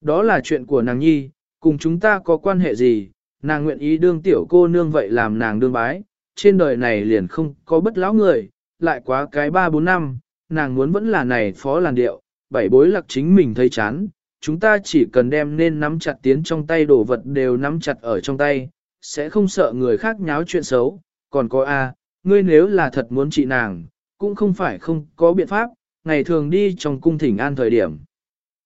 A: Đó là chuyện của nàng nhi, cùng chúng ta có quan hệ gì, nàng nguyện ý đương tiểu cô nương vậy làm nàng đương bái, trên đời này liền không có bất lão người, lại quá cái ba bốn năm, nàng muốn vẫn là này phó làn điệu, bảy bối lạc chính mình thấy chán, chúng ta chỉ cần đem nên nắm chặt tiến trong tay đồ vật đều nắm chặt ở trong tay, sẽ không sợ người khác nháo chuyện xấu, còn có a, ngươi nếu là thật muốn trị nàng, cũng không phải không có biện pháp, ngày thường đi trong cung thỉnh an thời điểm.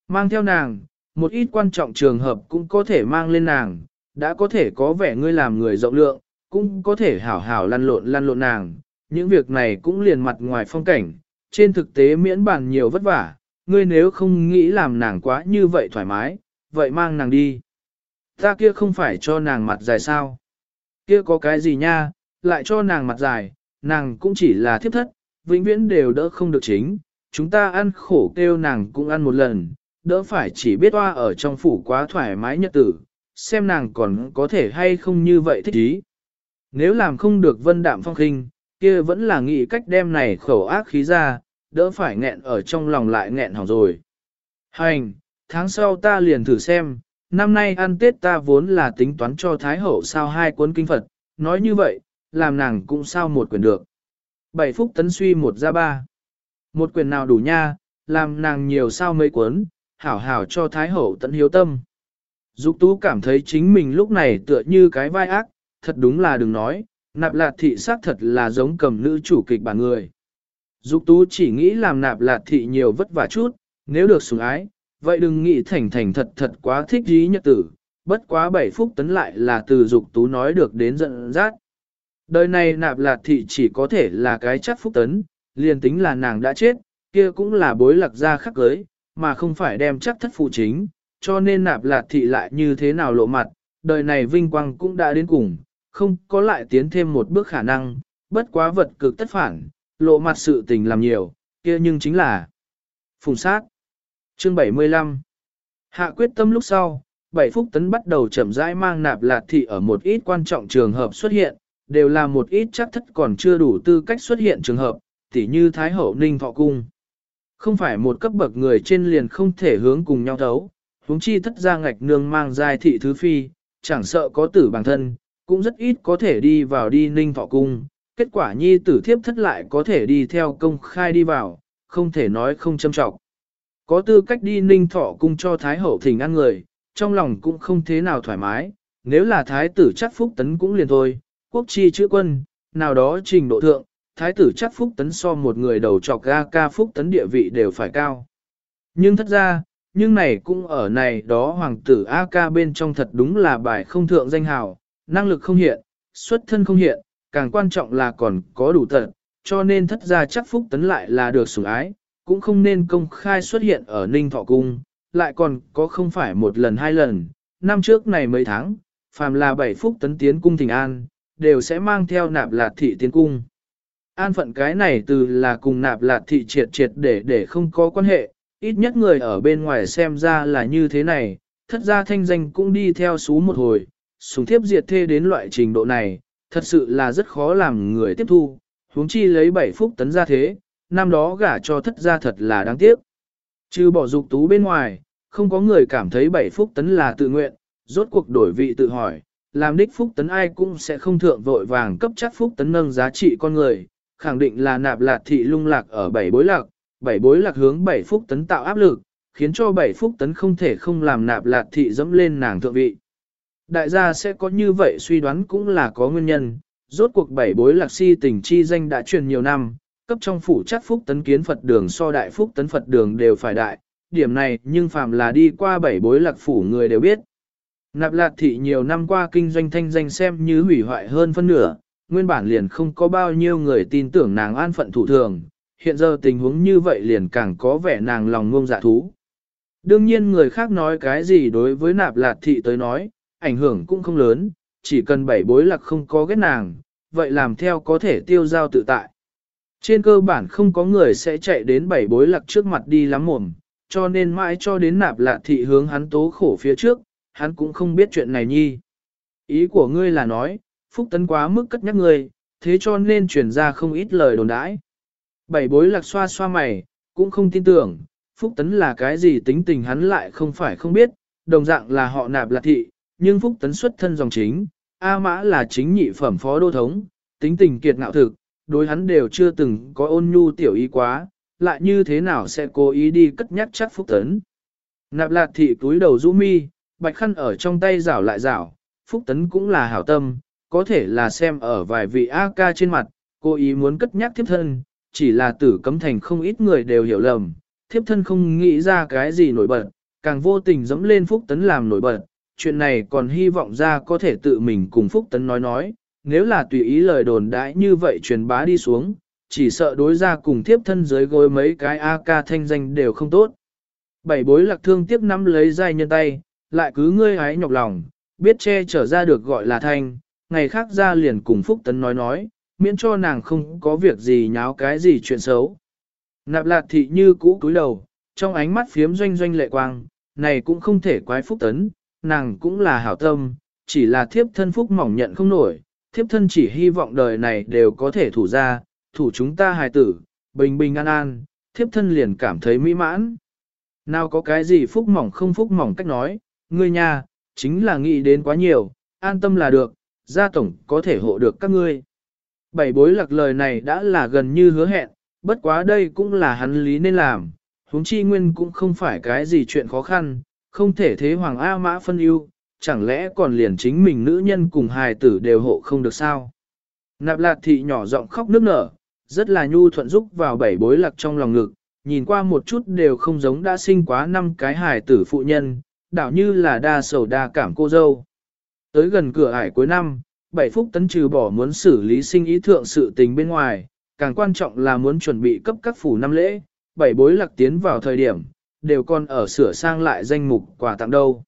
A: Mang theo nàng, một ít quan trọng trường hợp cũng có thể mang lên nàng, đã có thể có vẻ ngươi làm người rộng lượng, cũng có thể hảo hảo lăn lộn lăn lộn nàng, những việc này cũng liền mặt ngoài phong cảnh, trên thực tế miễn bàn nhiều vất vả, ngươi nếu không nghĩ làm nàng quá như vậy thoải mái, vậy mang nàng đi. Ta kia không phải cho nàng mặt dài sao? Kia có cái gì nha, lại cho nàng mặt dài, nàng cũng chỉ là thiếp thất, vĩnh viễn đều đỡ không được chính, chúng ta ăn khổ kêu nàng cũng ăn một lần, đỡ phải chỉ biết toa ở trong phủ quá thoải mái nhật tử, xem nàng còn có thể hay không như vậy thích ý. Nếu làm không được vân đạm phong khinh, kia vẫn là nghĩ cách đem này khẩu ác khí ra, đỡ phải nghẹn ở trong lòng lại nghẹn hỏng rồi. Hành, tháng sau ta liền thử xem, năm nay ăn Tết ta vốn là tính toán cho Thái Hậu sao hai cuốn kinh Phật, nói như vậy, làm nàng cũng sao một quyền được. Bảy phúc tấn suy một ra ba. Một quyền nào đủ nha, làm nàng nhiều sao mấy cuốn, hảo hảo cho Thái Hậu tận hiếu tâm. Dục tú cảm thấy chính mình lúc này tựa như cái vai ác, thật đúng là đừng nói, nạp lạt thị xác thật là giống cầm nữ chủ kịch bản người. Dục tú chỉ nghĩ làm nạp lạt thị nhiều vất vả chút, nếu được sủng ái, vậy đừng nghĩ thành thành thật thật quá thích dí nhật tử, bất quá bảy phúc tấn lại là từ dục tú nói được đến giận dắt. Đời này nạp lạt thị chỉ có thể là cái chắc phúc tấn, liền tính là nàng đã chết, kia cũng là bối lạc ra khắc cưới, mà không phải đem chắc thất phụ chính, cho nên nạp lạt thị lại như thế nào lộ mặt, đời này vinh quang cũng đã đến cùng, không có lại tiến thêm một bước khả năng, bất quá vật cực tất phản, lộ mặt sự tình làm nhiều, kia nhưng chính là phùng sát. Chương 75 Hạ quyết tâm lúc sau, bảy phúc tấn bắt đầu chậm rãi mang nạp lạt thị ở một ít quan trọng trường hợp xuất hiện, đều là một ít chắc thất còn chưa đủ tư cách xuất hiện trường hợp, tỉ như Thái Hậu Ninh Thọ Cung. Không phải một cấp bậc người trên liền không thể hướng cùng nhau thấu, huống chi thất gia ngạch nương mang giai thị thứ phi, chẳng sợ có tử bằng thân, cũng rất ít có thể đi vào đi Ninh Thọ Cung. Kết quả nhi tử thiếp thất lại có thể đi theo công khai đi vào, không thể nói không châm trọng. có tư cách đi ninh thọ cung cho Thái Hậu thỉnh ăn người, trong lòng cũng không thế nào thoải mái, nếu là Thái tử chắc phúc tấn cũng liền thôi, quốc chi chữ quân, nào đó trình độ thượng, Thái tử chắc phúc tấn so một người đầu trọc ga ca phúc tấn địa vị đều phải cao. Nhưng thật ra, nhưng này cũng ở này đó hoàng tử A ca bên trong thật đúng là bài không thượng danh hào, năng lực không hiện, xuất thân không hiện, càng quan trọng là còn có đủ tận, cho nên thất gia chắc phúc tấn lại là được sủng ái, cũng không nên công khai xuất hiện ở Ninh Thọ Cung, lại còn có không phải một lần hai lần, năm trước này mấy tháng, phàm là bảy phúc tấn tiến cung thỉnh an, đều sẽ mang theo nạp lạt thị tiến cung. An phận cái này từ là cùng nạp lạt thị triệt triệt để để không có quan hệ, ít nhất người ở bên ngoài xem ra là như thế này, thất gia thanh danh cũng đi theo xú một hồi, súng thiếp diệt thê đến loại trình độ này, thật sự là rất khó làm người tiếp thu, huống chi lấy bảy phúc tấn ra thế, năm đó gả cho thất gia thật là đáng tiếc. Trừ bỏ dục tú bên ngoài, không có người cảm thấy bảy phúc tấn là tự nguyện, rốt cuộc đổi vị tự hỏi, làm đích phúc tấn ai cũng sẽ không thượng vội vàng cấp chắc phúc tấn nâng giá trị con người, khẳng định là nạp lạt thị lung lạc ở bảy bối lạc, bảy bối lạc hướng bảy phúc tấn tạo áp lực, khiến cho bảy phúc tấn không thể không làm nạp lạt thị dẫm lên nàng thượng vị. Đại gia sẽ có như vậy suy đoán cũng là có nguyên nhân, rốt cuộc bảy bối lạc si tình chi danh đã truyền nhiều năm, cấp trong phủ chắc phúc tấn kiến Phật đường so đại phúc tấn Phật đường đều phải đại, điểm này nhưng phàm là đi qua bảy bối lạc phủ người đều biết. Nạp lạc thị nhiều năm qua kinh doanh thanh danh xem như hủy hoại hơn phân nửa, nguyên bản liền không có bao nhiêu người tin tưởng nàng an phận thủ thường, hiện giờ tình huống như vậy liền càng có vẻ nàng lòng ngông dạ thú. Đương nhiên người khác nói cái gì đối với nạp lạt thị tới nói, ảnh hưởng cũng không lớn, chỉ cần bảy bối lạc không có ghét nàng, vậy làm theo có thể tiêu giao tự tại. Trên cơ bản không có người sẽ chạy đến bảy bối lạc trước mặt đi lắm mồm, cho nên mãi cho đến nạp lạt thị hướng hắn tố khổ phía trước, hắn cũng không biết chuyện này nhi. Ý của ngươi là nói, Phúc Tấn quá mức cất nhắc ngươi, thế cho nên truyền ra không ít lời đồn đãi. Bảy bối lạc xoa xoa mày, cũng không tin tưởng, Phúc Tấn là cái gì tính tình hắn lại không phải không biết, đồng dạng là họ nạp lạc thị, nhưng Phúc Tấn xuất thân dòng chính, A Mã là chính nhị phẩm phó đô thống, tính tình kiệt ngạo thực, đối hắn đều chưa từng có ôn nhu tiểu ý quá, lại như thế nào sẽ cố ý đi cất nhắc chắc Phúc Tấn. Nạp lạc thị túi đầu rũ mi, bạch khăn ở trong tay rảo lại rảo, Phúc Tấn cũng là hảo tâm, có thể là xem ở vài vị A ca trên mặt, cố ý muốn cất nhắc thiếp thân, chỉ là tử cấm thành không ít người đều hiểu lầm, thiếp thân không nghĩ ra cái gì nổi bật, càng vô tình dẫm lên Phúc Tấn làm nổi bật, chuyện này còn hy vọng ra có thể tự mình cùng Phúc Tấn nói nói, nếu là tùy ý lời đồn đãi như vậy truyền bá đi xuống, chỉ sợ đối ra cùng thiếp thân dưới gối mấy cái A ca thanh danh đều không tốt. Bảy bối lạc thương tiếp nắm lấy dai nhân tay, lại cứ ngươi hái nhọc lòng, biết che trở ra được gọi là thanh, ngày khác ra liền cùng Phúc Tấn nói nói, miễn cho nàng không có việc gì nháo cái gì chuyện xấu. Nạp lạc thị như cũ cúi đầu, trong ánh mắt phiếm doanh doanh lệ quang, này cũng không thể quái Phúc Tấn, nàng cũng là hảo tâm, chỉ là thiếp thân Phúc mỏng nhận không nổi, thiếp thân chỉ hy vọng đời này đều có thể thủ ra, thủ chúng ta hài tử, bình bình an an, thiếp thân liền cảm thấy mỹ mãn. Nào có cái gì Phúc mỏng không Phúc mỏng cách nói, ngươi nha, chính là nghĩ đến quá nhiều, an tâm là được, gia tổng có thể hộ được các ngươi. Bảy bối lạc lời này đã là gần như hứa hẹn, bất quá đây cũng là hắn lý nên làm, huống chi nguyên cũng không phải cái gì chuyện khó khăn, không thể thế hoàng A mã phân ưu, chẳng lẽ còn liền chính mình nữ nhân cùng hài tử đều hộ không được sao. Nạp lạc thị nhỏ giọng khóc nước nở, rất là nhu thuận giúp vào bảy bối lạc trong lòng ngực, nhìn qua một chút đều không giống đã sinh quá năm cái hài tử phụ nhân, đảo như là đa sầu đa cảm cô dâu. Tới gần cửa ải cuối năm, bảy phúc tấn trừ bỏ muốn xử lý sinh ý thượng sự tình bên ngoài, càng quan trọng là muốn chuẩn bị cấp các phủ năm lễ, bảy bối lạc tiến vào thời điểm, đều còn ở sửa sang lại danh mục quà tặng đâu.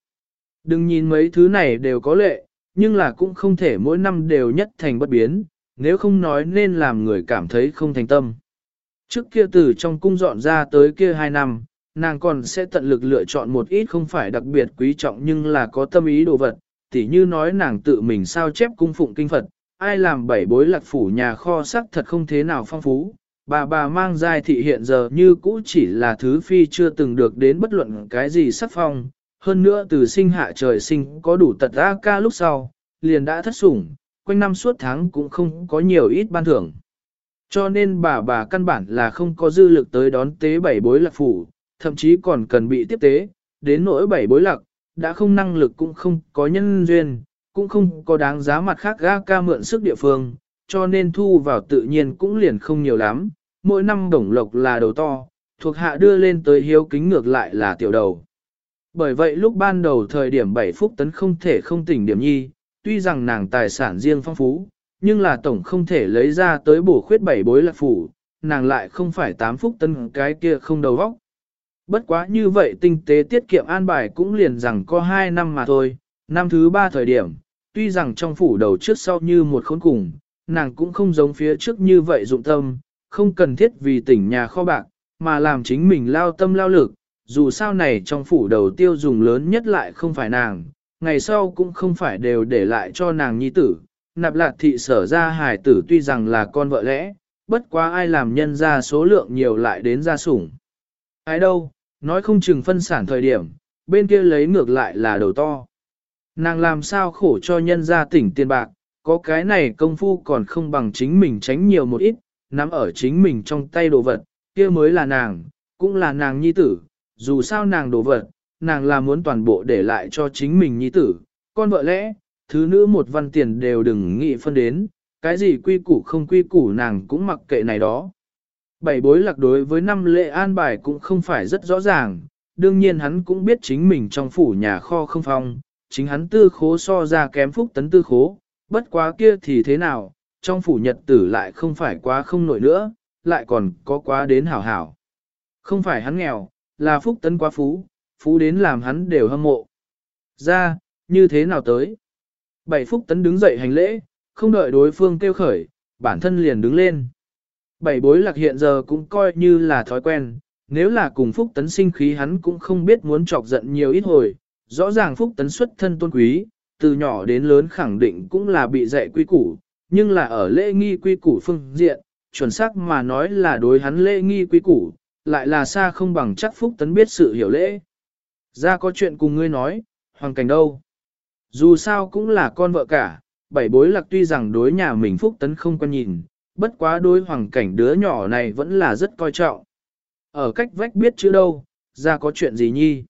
A: Đừng nhìn mấy thứ này đều có lệ, nhưng là cũng không thể mỗi năm đều nhất thành bất biến, nếu không nói nên làm người cảm thấy không thành tâm. Trước kia từ trong cung dọn ra tới kia hai năm, nàng còn sẽ tận lực lựa chọn một ít không phải đặc biệt quý trọng nhưng là có tâm ý đồ vật, tỉ như nói nàng tự mình sao chép cung phụng kinh Phật, ai làm bảy bối lạc phủ nhà kho sắc thật không thế nào phong phú. Bà bà mang giai thị hiện giờ như cũ chỉ là thứ phi chưa từng được đến bất luận cái gì sắc phong, hơn nữa từ sinh hạ trời sinh có đủ tật A ca lúc sau, liền đã thất sủng, quanh năm suốt tháng cũng không có nhiều ít ban thưởng. Cho nên bà bà căn bản là không có dư lực tới đón tế bảy bối lạc phủ, thậm chí còn cần bị tiếp tế, đến nỗi bảy bối lạc, đã không năng lực cũng không có nhân duyên, cũng không có đáng giá mặt khác ga ca mượn sức địa phương, cho nên thu vào tự nhiên cũng liền không nhiều lắm, mỗi năm đồng lộc là đầu to, thuộc hạ đưa lên tới hiếu kính ngược lại là tiểu đầu. Bởi vậy lúc ban đầu thời điểm 7 phút tấn không thể không tỉnh điểm nhi, tuy rằng nàng tài sản riêng phong phú, nhưng là tổng không thể lấy ra tới bổ khuyết bảy bối lạc phủ, nàng lại không phải 8 phút tấn cái kia không đầu vóc. Bất quá như vậy tinh tế tiết kiệm an bài cũng liền rằng có 2 năm mà thôi, năm thứ 3 thời điểm, tuy rằng trong phủ đầu trước sau như một khốn cùng, nàng cũng không giống phía trước như vậy dụng tâm, không cần thiết vì tỉnh nhà kho bạc, mà làm chính mình lao tâm lao lực, dù sao này trong phủ đầu tiêu dùng lớn nhất lại không phải nàng, ngày sau cũng không phải đều để lại cho nàng nhi tử. Nạp lạc thị sở ra hài tử tuy rằng là con vợ lẽ, bất quá ai làm nhân ra số lượng nhiều lại đến ra sủng. Ai đâu, nói không chừng phân sản thời điểm, bên kia lấy ngược lại là đầu to. Nàng làm sao khổ cho nhân gia tỉnh tiền bạc, có cái này công phu còn không bằng chính mình tránh nhiều một ít, nắm ở chính mình trong tay đồ vật, kia mới là nàng, cũng là nàng nhi tử, dù sao nàng đồ vật, nàng là muốn toàn bộ để lại cho chính mình nhi tử, con vợ lẽ, thứ nữ một văn tiền đều đừng nghĩ phân đến, cái gì quy củ không quy củ nàng cũng mặc kệ này đó. Bảy bối lạc đối với năm lệ an bài cũng không phải rất rõ ràng, đương nhiên hắn cũng biết chính mình trong phủ nhà kho không phong, chính hắn tư khố so ra kém phúc tấn tư khố, bất quá kia thì thế nào, trong phủ nhật tử lại không phải quá không nổi nữa, lại còn có quá đến hảo hảo. Không phải hắn nghèo, là phúc tấn quá phú, phú đến làm hắn đều hâm mộ. Ra, như thế nào tới? Bảy phúc tấn đứng dậy hành lễ, không đợi đối phương kêu khởi, bản thân liền đứng lên. Bảy bối lạc hiện giờ cũng coi như là thói quen, nếu là cùng phúc tấn sinh khí hắn cũng không biết muốn chọc giận nhiều ít hồi. Rõ ràng phúc tấn xuất thân tôn quý, từ nhỏ đến lớn khẳng định cũng là bị dạy quy củ, nhưng là ở lễ nghi quy củ phương diện, chuẩn xác mà nói là đối hắn lễ nghi quy củ, lại là xa không bằng chắc Phúc Tấn biết sự hiểu lễ. Ra có chuyện cùng ngươi nói, hoàng cảnh đâu? Dù sao cũng là con vợ cả, bảy bối lạc tuy rằng đối nhà mình Phúc Tấn không quan nhìn, bất quá đối hoàng cảnh đứa nhỏ này vẫn là rất coi trọng. Ở cách vách biết chữ đâu, ra có chuyện gì nhi?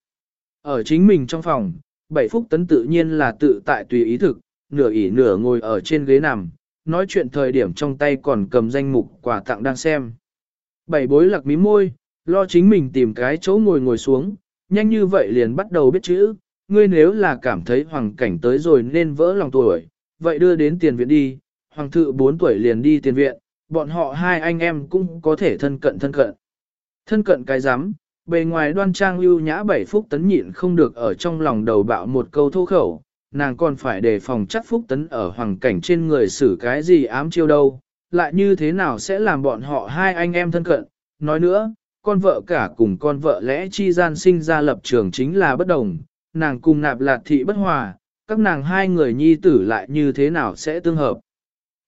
A: Ở chính mình trong phòng, bảy Phúc Tấn tự nhiên là tự tại tùy ý thực, nửa ỉ nửa ngồi ở trên ghế nằm, nói chuyện thời điểm trong tay còn cầm danh mục quà tặng đang xem. Bảy bối lạc mí môi, lo chính mình tìm cái chỗ ngồi ngồi xuống, nhanh như vậy liền bắt đầu biết chữ, ngươi nếu là cảm thấy hoàng cảnh tới rồi nên vỡ lòng tuổi, vậy đưa đến tiền viện đi, hoàng thự 4 tuổi liền đi tiền viện, bọn họ hai anh em cũng có thể thân cận thân cận. Thân cận cái rắm bề ngoài đoan trang lưu nhã bảy phúc tấn nhịn không được ở trong lòng đầu bạo một câu thô khẩu, nàng còn phải đề phòng chắc phúc tấn ở hoàng cảnh trên người xử cái gì ám chiêu đâu, lại như thế nào sẽ làm bọn họ hai anh em thân cận. Nói nữa, con vợ cả cùng con vợ lẽ chi gian sinh ra lập trường chính là bất đồng, nàng cùng nạp lạt thị bất hòa, các nàng hai người nhi tử lại như thế nào sẽ tương hợp.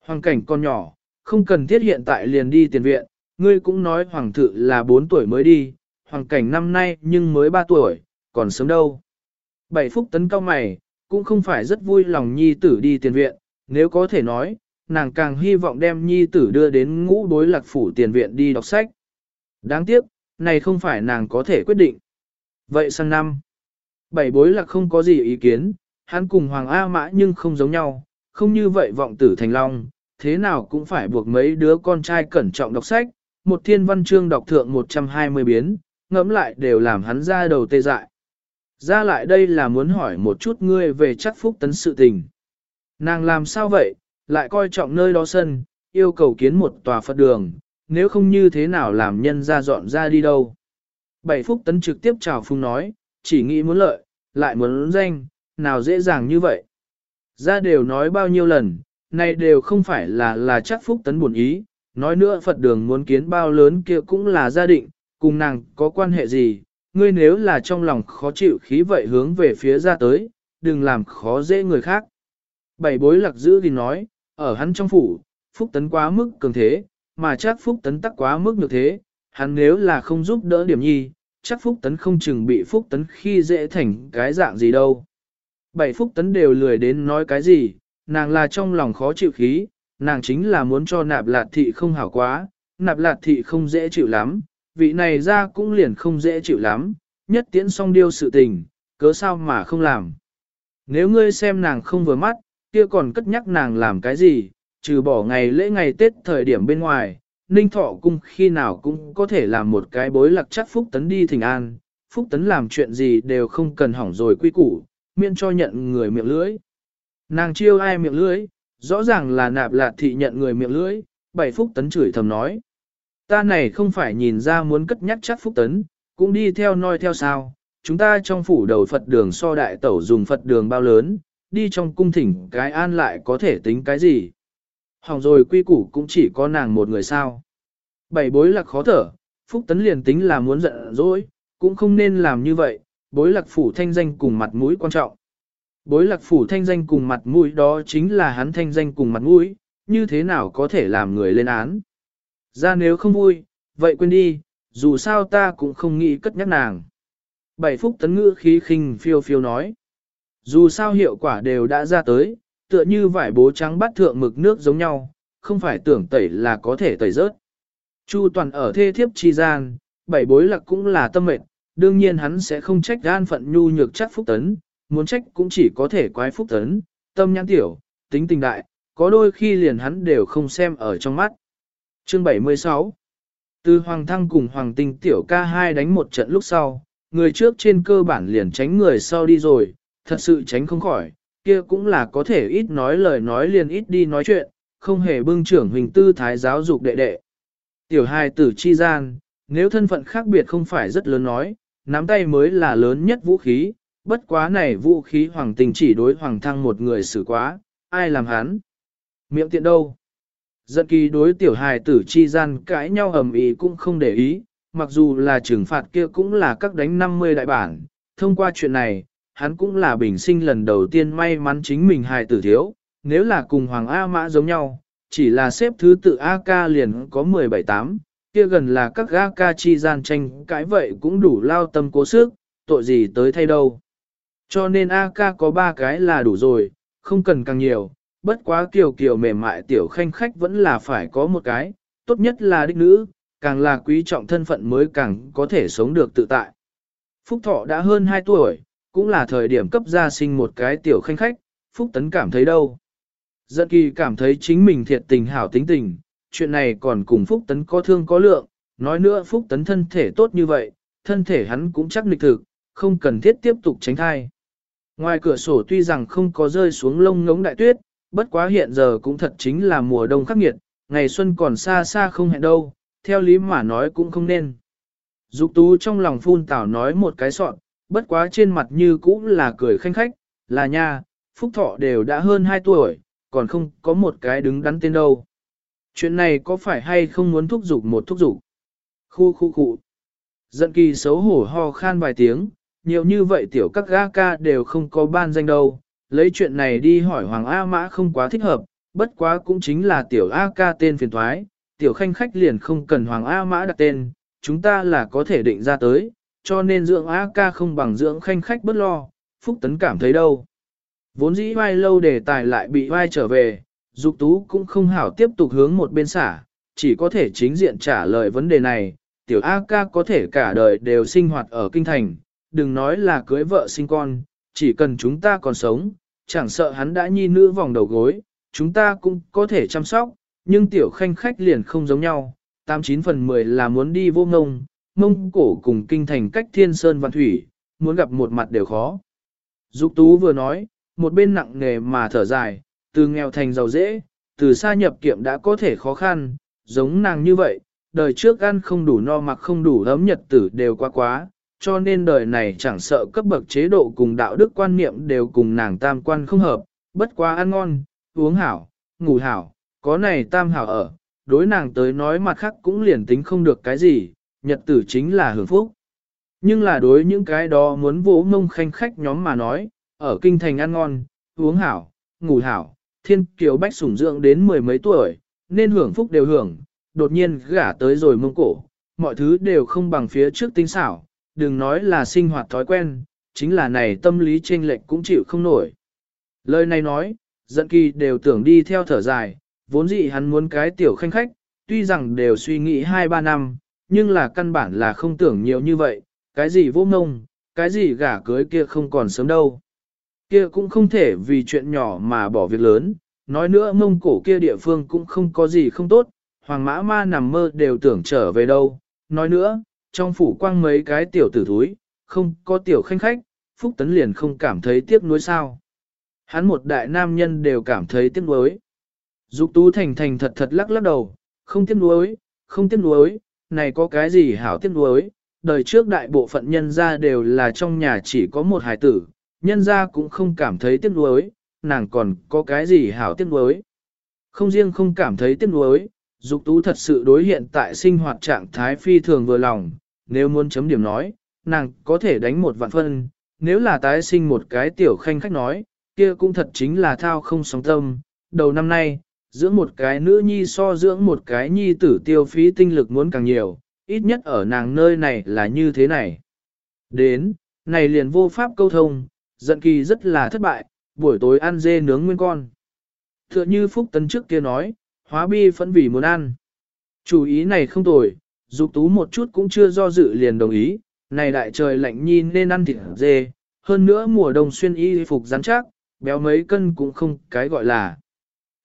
A: Hoàng cảnh con nhỏ, không cần thiết hiện tại liền đi tiền viện, ngươi cũng nói hoàng thự là 4 tuổi mới đi, hoàng cảnh năm nay nhưng mới 3 tuổi, còn sớm đâu. Bảy phúc tấn cao mày, cũng không phải rất vui lòng nhi tử đi tiền viện, nếu có thể nói, nàng càng hy vọng đem nhi tử đưa đến ngũ đối lạc phủ tiền viện đi đọc sách. Đáng tiếc, này không phải nàng có thể quyết định. Vậy sang năm, bảy bối lạc không có gì ý kiến, hắn cùng Hoàng A Mã nhưng không giống nhau, không như vậy vọng tử thành long, thế nào cũng phải buộc mấy đứa con trai cẩn trọng đọc sách, một thiên văn chương đọc thượng 120 biến, ngẫm lại đều làm hắn ra đầu tê dại. Ra lại đây là muốn hỏi một chút ngươi về chắc phúc tấn sự tình. Nàng làm sao vậy, lại coi trọng nơi đó sân, yêu cầu kiến một tòa Phật đường, nếu không như thế nào làm nhân ra dọn ra đi đâu. Bảy phúc tấn trực tiếp chào phung nói, chỉ nghĩ muốn lợi, lại muốn danh, nào dễ dàng như vậy. Ra đều nói bao nhiêu lần, này đều không phải là là chắc phúc tấn buồn ý, nói nữa Phật đường muốn kiến bao lớn kia cũng là gia định, cùng nàng có quan hệ gì, ngươi nếu là trong lòng khó chịu khí vậy hướng về phía ra tới, đừng làm khó dễ người khác. Bảy bối lạc giữ thì nói, ở hắn trong phủ, phúc tấn quá mức cường thế, mà chắc phúc tấn tắc quá mức như thế, hắn nếu là không giúp đỡ điểm nhi, chắc phúc tấn không chừng bị phúc tấn khi dễ thành cái dạng gì đâu. Bảy phúc tấn đều lười đến nói cái gì, nàng là trong lòng khó chịu khí, nàng chính là muốn cho nạp lạt thị không hảo quá, nạp lạt thị không dễ chịu lắm, vị này ra cũng liền không dễ chịu lắm, nhất tiễn song điêu sự tình, cớ sao mà không làm. Nếu ngươi xem nàng không vừa mắt, kia còn cất nhắc nàng làm cái gì, trừ bỏ ngày lễ ngày Tết thời điểm bên ngoài, Ninh Thọ Cung khi nào cũng có thể làm một cái bối lạc chắc Phúc Tấn đi thỉnh an, Phúc Tấn làm chuyện gì đều không cần hỏng rồi quy củ, miễn cho nhận người miệng lưỡi. Nàng chiêu ai miệng lưỡi, rõ ràng là nạp lạt thị nhận người miệng lưỡi, bảy Phúc Tấn chửi thầm nói. Ta này không phải nhìn ra muốn cất nhắc chắc Phúc Tấn, cũng đi theo noi theo sao, chúng ta trong phủ đầu Phật đường so đại tẩu dùng Phật đường bao lớn, đi trong cung thỉnh cái an lại có thể tính cái gì. Hỏng rồi quy củ cũng chỉ có nàng một người sao. Bảy bối lạc khó thở, Phúc Tấn liền tính là muốn giận dỗi, cũng không nên làm như vậy, bối lạc phủ thanh danh cùng mặt mũi quan trọng. Bối lạc phủ thanh danh cùng mặt mũi đó chính là hắn thanh danh cùng mặt mũi, như thế nào có thể làm người lên án. Ra nếu không vui, vậy quên đi, dù sao ta cũng không nghĩ cất nhắc nàng. Bảy phúc tấn ngữ khí khinh phiêu phiêu nói. Dù sao hiệu quả đều đã ra tới, tựa như vải bố trắng bắt thượng mực nước giống nhau, không phải tưởng tẩy là có thể tẩy rớt. Chu toàn ở thê thiếp chi gian, bảy bối lạc cũng là tâm mệnh, đương nhiên hắn sẽ không trách gan phận nhu nhược chắc phúc tấn, muốn trách cũng chỉ có thể quái phúc tấn, tâm nhãn tiểu, tính tình đại, có đôi khi liền hắn đều không xem ở trong mắt. Chương 76 Từ Hoàng Thăng cùng Hoàng Tinh tiểu ca hai đánh một trận lúc sau, người trước trên cơ bản liền tránh người sau đi rồi, thật sự tránh không khỏi, kia cũng là có thể ít nói lời nói liền ít đi nói chuyện, không hề bưng trưởng hình tư thái giáo dục đệ đệ. Tiểu hai tử chi gian, nếu thân phận khác biệt không phải rất lớn nói, nắm tay mới là lớn nhất vũ khí, bất quá này vũ khí hoàng tình chỉ đối hoàng thăng một người xử quá, ai làm hắn? Miệng tiện đâu? Giận kỳ đối tiểu hài tử chi gian cãi nhau ầm ĩ cũng không để ý, mặc dù là trừng phạt kia cũng là các đánh 50 đại bản, thông qua chuyện này, hắn cũng là bình sinh lần đầu tiên may mắn chính mình hài tử thiếu, nếu là cùng Hoàng A Mã giống nhau, chỉ là xếp thứ tự A ca liền có 17-8, kia gần là các gã ca chi gian tranh cãi vậy cũng đủ lao tâm cố sức, tội gì tới thay đâu. Cho nên A ca có ba cái là đủ rồi, không cần càng nhiều, bất quá kiều kiều mềm mại tiểu khanh khách vẫn là phải có một cái, tốt nhất là đích nữ, càng là quý trọng thân phận mới càng có thể sống được tự tại. Phúc Thọ đã hơn 2 tuổi, cũng là thời điểm cấp gia sinh một cái tiểu khanh khách, Phúc Tấn cảm thấy đâu. Giận kỳ cảm thấy chính mình thiệt tình hảo tính tình, chuyện này còn cùng Phúc Tấn có thương có lượng, nói nữa Phúc Tấn thân thể tốt như vậy, thân thể hắn cũng chắc lịch thực, không cần thiết tiếp tục tránh thai. Ngoài cửa sổ tuy rằng không có rơi xuống lông ngống đại tuyết, bất quá hiện giờ cũng thật chính là mùa đông khắc nghiệt, ngày xuân còn xa xa không hẹn đâu, theo lý mà nói cũng không nên. Dục tú trong lòng phun tảo nói một cái sọn, bất quá trên mặt như cũng là cười khanh khách, là nha, phúc thọ đều đã hơn 2 tuổi, còn không có một cái đứng đắn tên đâu. Chuyện này có phải hay không muốn thúc giục một thúc giục? Khu khu khu. Giận kỳ xấu hổ ho khan vài tiếng, nhiều như vậy tiểu các ga ca đều không có ban danh đâu, lấy chuyện này đi hỏi Hoàng A Mã không quá thích hợp, bất quá cũng chính là tiểu A ca tên phiền thoái, tiểu khanh khách liền không cần Hoàng A Mã đặt tên, chúng ta là có thể định ra tới, cho nên dưỡng A ca không bằng dưỡng khanh khách bất lo, Phúc Tấn cảm thấy đâu. Vốn dĩ vai lâu đề tài lại bị vai trở về, Dục Tú cũng không hảo tiếp tục hướng một bên xả, chỉ có thể chính diện trả lời vấn đề này, tiểu A ca có thể cả đời đều sinh hoạt ở kinh thành, đừng nói là cưới vợ sinh con, chỉ cần chúng ta còn sống, chẳng sợ hắn đã nhi nữ vòng đầu gối, chúng ta cũng có thể chăm sóc, nhưng tiểu khanh khách liền không giống nhau, 89 phần 10 là muốn đi vô ngông, mông cổ cùng kinh thành cách thiên sơn văn thủy, muốn gặp một mặt đều khó. Dục tú vừa nói, một bên nặng nề mà thở dài, từ nghèo thành giàu dễ, từ xa nhập kiệm đã có thể khó khăn, giống nàng như vậy, đời trước ăn không đủ no mặc không đủ ấm nhật tử đều quá quá, cho nên đời này chẳng sợ cấp bậc chế độ cùng đạo đức quan niệm đều cùng nàng tam quan không hợp, bất quá ăn ngon, uống hảo, ngủ hảo, có này tam hảo ở, đối nàng tới nói mặt khác cũng liền tính không được cái gì, nhật tử chính là hưởng phúc. Nhưng là đối những cái đó muốn vỗ mông khanh khách nhóm mà nói, ở kinh thành ăn ngon, uống hảo, ngủ hảo, thiên kiều bách sủng dưỡng đến mười mấy tuổi, nên hưởng phúc đều hưởng, đột nhiên gả tới rồi mông cổ, mọi thứ đều không bằng phía trước tinh xảo, đừng nói là sinh hoạt thói quen, chính là này tâm lý chênh lệch cũng chịu không nổi. Lời này nói, dẫn kỳ đều tưởng đi theo thở dài, vốn dĩ hắn muốn cái tiểu khanh khách, tuy rằng đều suy nghĩ 2-3 năm, nhưng là căn bản là không tưởng nhiều như vậy, cái gì vô ngông, cái gì gả cưới kia không còn sớm đâu. Kia cũng không thể vì chuyện nhỏ mà bỏ việc lớn, nói nữa mông cổ kia địa phương cũng không có gì không tốt, hoàng mã ma nằm mơ đều tưởng trở về đâu. Nói nữa, trong phủ quang mấy cái tiểu tử thúi, không có tiểu khanh khách, Phúc Tấn liền không cảm thấy tiếc nuối sao. Hắn một đại nam nhân đều cảm thấy tiếc nuối. Dục tú thành thành thật thật lắc lắc đầu, không tiếc nuối, không tiếc nuối, này có cái gì hảo tiếc nuối, đời trước đại bộ phận nhân gia đều là trong nhà chỉ có một hài tử, nhân gia cũng không cảm thấy tiếc nuối, nàng còn có cái gì hảo tiếc nuối. Không riêng không cảm thấy tiếc nuối, dục tú thật sự đối hiện tại sinh hoạt trạng thái phi thường vừa lòng, nếu muốn chấm điểm nói, nàng có thể đánh một vạn phân, nếu là tái sinh một cái tiểu khanh khách nói, kia cũng thật chính là thao không sóng tâm, đầu năm nay, dưỡng một cái nữ nhi so dưỡng một cái nhi tử tiêu phí tinh lực muốn càng nhiều, ít nhất ở nàng nơi này là như thế này. Đến, này liền vô pháp câu thông, giận kỳ rất là thất bại, buổi tối ăn dê nướng nguyên con. Tựa như Phúc Tấn trước kia nói, hóa bi phẫn vì muốn ăn. Chủ ý này không tồi, dục tú một chút cũng chưa do dự liền đồng ý, này đại trời lạnh nhìn nên ăn thịt dê, hơn nữa mùa đông xuyên y phục rắn chắc, béo mấy cân cũng không cái gọi là.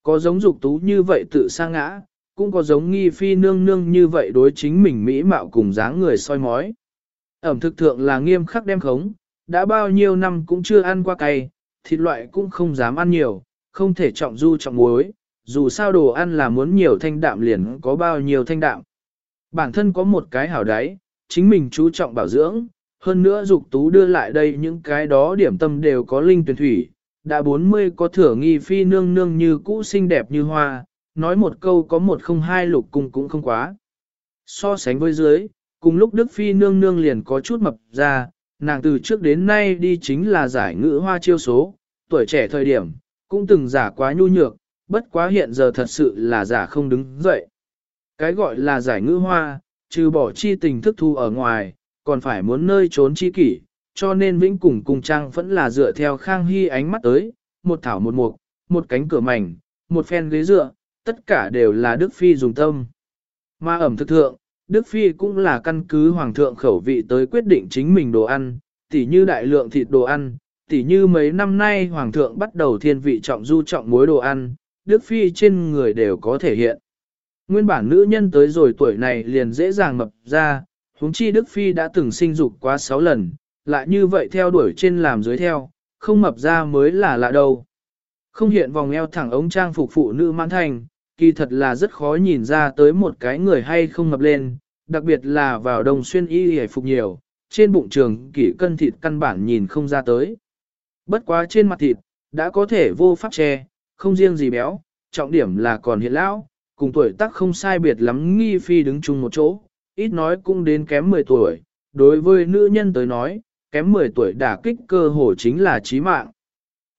A: Có giống dục tú như vậy tự sa ngã, cũng có giống nghi phi nương nương như vậy đối chính mình mỹ mạo cùng dáng người soi mói. Ẩm thực thượng là nghiêm khắc đem khống, đã bao nhiêu năm cũng chưa ăn qua cay, thịt loại cũng không dám ăn nhiều, không thể trọng du trọng muối, dù sao đồ ăn là muốn nhiều thanh đạm liền có bao nhiêu thanh đạm. Bản thân có một cái hảo đáy, chính mình chú trọng bảo dưỡng, hơn nữa dục tú đưa lại đây những cái đó điểm tâm đều có linh tuyển thủy, đã 40 có thừa nghi phi nương nương như cũ xinh đẹp như hoa, nói một câu có một không hai lục cùng cũng không quá. So sánh với dưới, cùng lúc Đức Phi nương nương liền có chút mập ra, nàng từ trước đến nay đi chính là giải ngữ hoa chiêu số, tuổi trẻ thời điểm, cũng từng giả quá nhu nhược, bất quá hiện giờ thật sự là giả không đứng dậy. Cái gọi là giải ngữ hoa, trừ bỏ chi tình thức thu ở ngoài, còn phải muốn nơi trốn chi kỷ, cho nên vĩnh cùng cùng trang vẫn là dựa theo khang hy ánh mắt tới, một thảo một mục, một cánh cửa mảnh, một phen ghế dựa, tất cả đều là Đức Phi dùng tâm. Mà ẩm thực thượng, Đức Phi cũng là căn cứ hoàng thượng khẩu vị tới quyết định chính mình đồ ăn, tỉ như đại lượng thịt đồ ăn, tỉ như mấy năm nay hoàng thượng bắt đầu thiên vị trọng du trọng mối đồ ăn, Đức Phi trên người đều có thể hiện. Nguyên bản nữ nhân tới rồi tuổi này liền dễ dàng mập ra, huống chi Đức Phi đã từng sinh dục quá 6 lần, lại như vậy theo đuổi trên làm dưới theo, không mập ra mới là lạ đâu. Không hiện vòng eo thẳng ống trang phục phụ nữ mãn thành, kỳ thật là rất khó nhìn ra tới một cái người hay không ngập lên, đặc biệt là vào đồng xuyên y hề phục nhiều, trên bụng trường kỷ cân thịt căn bản nhìn không ra tới. Bất quá trên mặt thịt, đã có thể vô pháp che, không riêng gì béo, trọng điểm là còn hiện lão, cùng tuổi tác không sai biệt lắm nghi phi đứng chung một chỗ, ít nói cũng đến kém 10 tuổi, đối với nữ nhân tới nói, kém 10 tuổi đả kích cơ hồ chính là chí mạng.